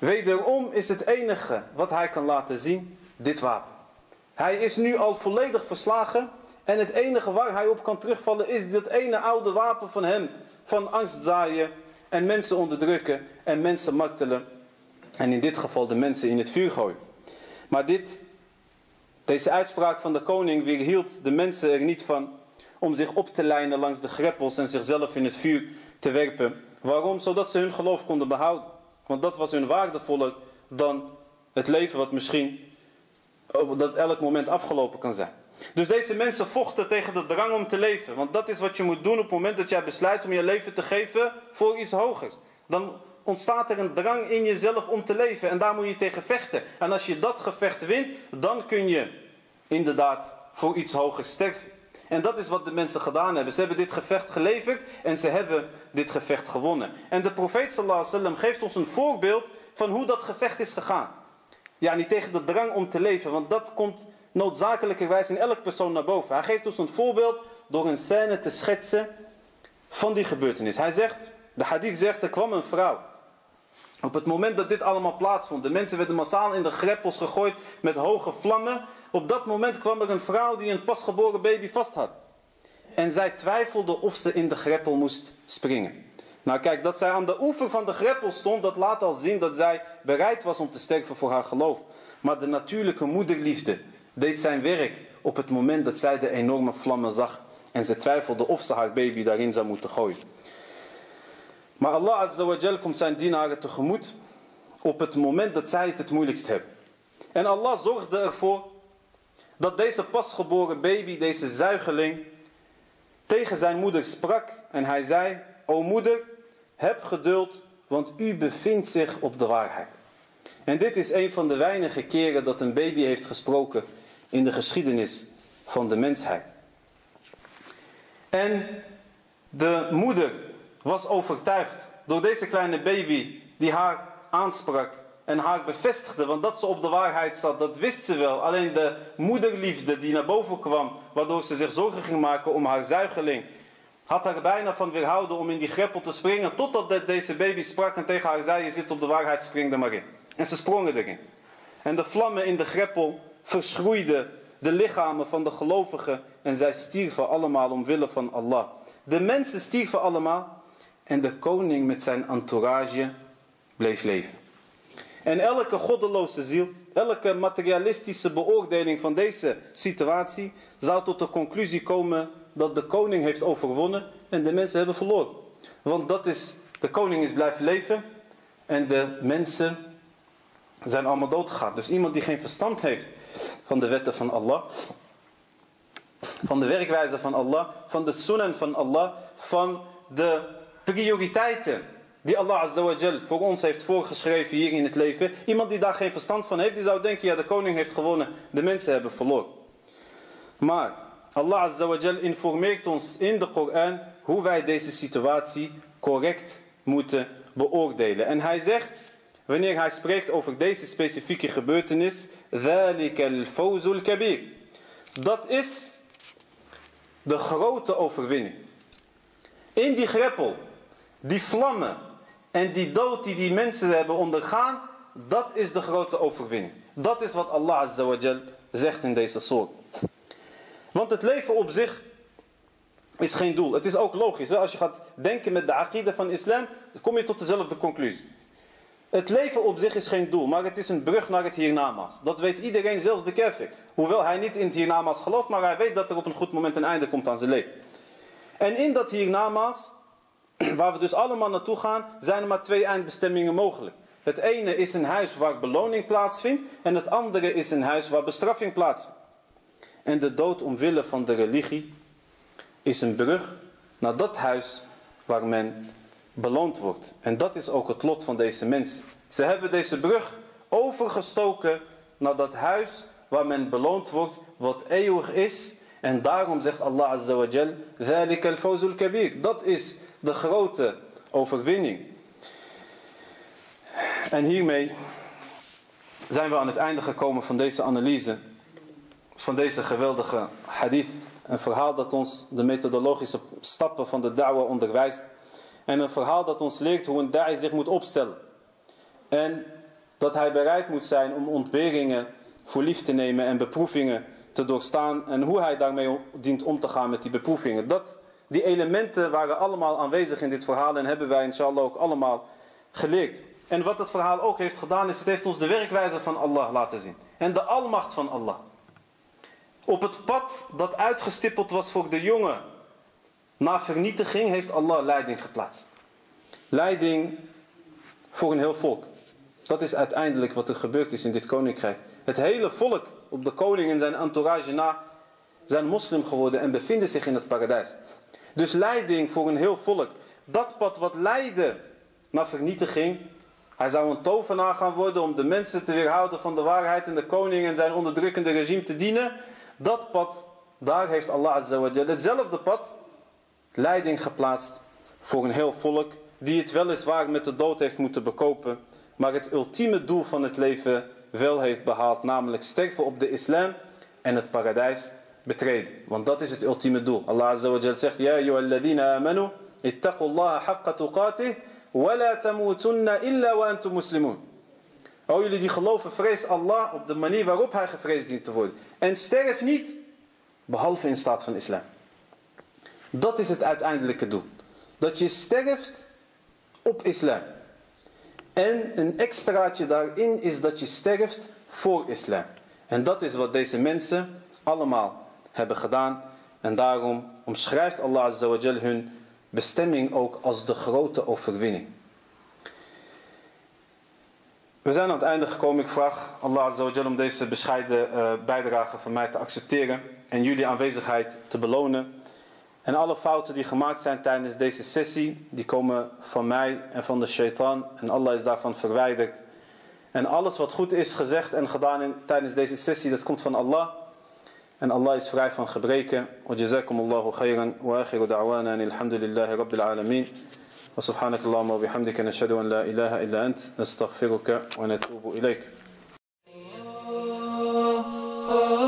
Wederom is het enige wat hij kan laten zien dit wapen. Hij is nu al volledig verslagen en het enige waar hij op kan terugvallen is dat ene oude wapen van hem. Van angst zaaien en mensen onderdrukken en mensen martelen. En in dit geval de mensen in het vuur gooien. Maar dit, deze uitspraak van de koning weerhield de mensen er niet van om zich op te lijnen langs de greppels en zichzelf in het vuur te werpen. Waarom? Zodat ze hun geloof konden behouden. Want dat was hun waardevoller dan het leven wat misschien dat elk moment afgelopen kan zijn. Dus deze mensen vochten tegen de drang om te leven. Want dat is wat je moet doen op het moment dat jij besluit om je leven te geven voor iets hogers. Dan ontstaat er een drang in jezelf om te leven. En daar moet je tegen vechten. En als je dat gevecht wint, dan kun je inderdaad voor iets hogers sterven. En dat is wat de mensen gedaan hebben. Ze hebben dit gevecht geleverd en ze hebben dit gevecht gewonnen. En de profeet sallallahu alaihi wasallam geeft ons een voorbeeld van hoe dat gevecht is gegaan. Ja, niet tegen de drang om te leven, want dat komt noodzakelijkerwijs in elk persoon naar boven. Hij geeft ons een voorbeeld door een scène te schetsen van die gebeurtenis. Hij zegt, de hadith zegt, er kwam een vrouw. Op het moment dat dit allemaal plaatsvond, de mensen werden massaal in de greppels gegooid met hoge vlammen. Op dat moment kwam er een vrouw die een pasgeboren baby vast had. En zij twijfelde of ze in de greppel moest springen. Nou kijk, dat zij aan de oever van de greppel stond, dat laat al zien dat zij bereid was om te sterven voor haar geloof. Maar de natuurlijke moederliefde deed zijn werk op het moment dat zij de enorme vlammen zag. En ze twijfelde of ze haar baby daarin zou moeten gooien. Maar Allah Azza komt zijn dienaren tegemoet op het moment dat zij het het moeilijkst hebben. En Allah zorgde ervoor dat deze pasgeboren baby, deze zuigeling, tegen zijn moeder sprak. En hij zei, o moeder, heb geduld, want u bevindt zich op de waarheid. En dit is een van de weinige keren dat een baby heeft gesproken in de geschiedenis van de mensheid. En de moeder was overtuigd door deze kleine baby die haar aansprak en haar bevestigde. Want dat ze op de waarheid zat, dat wist ze wel. Alleen de moederliefde die naar boven kwam, waardoor ze zich zorgen ging maken om haar zuigeling, had haar bijna van weerhouden om in die greppel te springen. Totdat deze baby sprak en tegen haar zei, je zit op de waarheid, spring er maar in. En ze sprongen erin. En de vlammen in de greppel verschroeiden de lichamen van de gelovigen en zij stierven allemaal omwille van Allah. De mensen stierven allemaal en de koning met zijn entourage bleef leven. En elke goddeloze ziel, elke materialistische beoordeling van deze situatie zou tot de conclusie komen dat de koning heeft overwonnen en de mensen hebben verloren. Want dat is, de koning is blijven leven en de mensen zijn allemaal doodgegaan. Dus iemand die geen verstand heeft van de wetten van Allah, van de werkwijze van Allah, van de sunnen van Allah, van de prioriteiten die Allah Azza voor ons heeft voorgeschreven hier in het leven. Iemand die daar geen verstand van heeft, die zou denken, ja de koning heeft gewonnen, de mensen hebben verloren. Maar Allah Azza informeert ons in de Koran hoe wij deze situatie correct moeten beoordelen. En hij zegt, wanneer hij spreekt over deze specifieke gebeurtenis, Dat is de grote overwinning. In die greppel die vlammen en die dood die die mensen hebben ondergaan, dat is de grote overwinning. Dat is wat Allah Azza wa Jal zegt in deze soort. Want het leven op zich is geen doel. Het is ook logisch. Hè? Als je gaat denken met de aqide van islam, kom je tot dezelfde conclusie. Het leven op zich is geen doel, maar het is een brug naar het hiernamaals. Dat weet iedereen, zelfs de kafir. Hoewel hij niet in het hiernamaals gelooft, maar hij weet dat er op een goed moment een einde komt aan zijn leven. En in dat hiernamaals, waar we dus allemaal naartoe gaan, zijn er maar twee eindbestemmingen mogelijk. Het ene is een huis waar beloning plaatsvindt en het andere is een huis waar bestraffing plaatsvindt. En de dood omwille van de religie is een brug naar dat huis waar men beloond wordt. En dat is ook het lot van deze mensen. Ze hebben deze brug overgestoken naar dat huis waar men beloond wordt, wat eeuwig is. En daarom zegt Allah Azza wa Jal, al kabir. Dat is de grote overwinning. En hiermee zijn we aan het einde gekomen van deze analyse. Van deze geweldige hadith. Een verhaal dat ons de methodologische stappen van de da'wa onderwijst. En een verhaal dat ons leert hoe een da'i zich moet opstellen. En dat hij bereid moet zijn om ontberingen voor lief te nemen en beproevingen te doorstaan. En hoe hij daarmee dient om te gaan met die beproevingen. Dat, die elementen waren allemaal aanwezig in dit verhaal en hebben wij inshallah ook allemaal geleerd. En wat het verhaal ook heeft gedaan is, het heeft ons de werkwijze van Allah laten zien. En de almacht van Allah. Op het pad dat uitgestippeld was voor de jongen na vernietiging heeft Allah leiding geplaatst. Leiding voor een heel volk. Dat is uiteindelijk wat er gebeurd is in dit koninkrijk. Het hele volk op de koning en zijn entourage na zijn moslim geworden en bevinden zich in het paradijs. Dus leiding voor een heel volk. Dat pad wat leidde naar vernietiging. Hij zou een tovenaar gaan worden om de mensen te weerhouden van de waarheid en de koning en zijn onderdrukkende regime te dienen. Dat pad, daar heeft Allah Azza wa hetzelfde pad leiding geplaatst voor een heel volk die het weliswaar met de dood heeft moeten bekopen, maar het ultieme doel van het leven wel heeft behaald, namelijk sterven op de islam en het paradijs betreden. Want dat is het ultieme doel. Allah Azza wa zegt, Ja, ayyuhalladhina amanu, ittaqullaha haqqa tuqatih, wa la tamutunna illa wa antum muslimun. O jullie die geloven, vrees Allah op de manier waarop hij gevreesd dient te worden. En sterf niet, behalve in staat van islam. Dat is het uiteindelijke doel. Dat je sterft op islam. En een extraatje daarin is dat je sterft voor islam. En dat is wat deze mensen allemaal hebben gedaan. En daarom omschrijft Allah Azza wa Jal hun bestemming ook als de grote overwinning. We zijn aan het einde gekomen. Ik vraag Allah Azza wa Jal om deze bescheiden uh, bijdrage van mij te accepteren. En jullie aanwezigheid te belonen. En alle fouten die gemaakt zijn tijdens deze sessie, die komen van mij en van de shaitan. En Allah is daarvan verwijderd. En alles wat goed is gezegd en gedaan in, tijdens deze sessie, dat komt van Allah. En Allah is vrij van gebreken. Wa jazakum Allahu khairan. Wa akhiru da'wana en alhamdulillahi rabbil alameen. Wa subhanakallahumma wa bihamdika nashadu an la ilaha illa ant. Nastaghfiruka wa natubu ilayk. Oh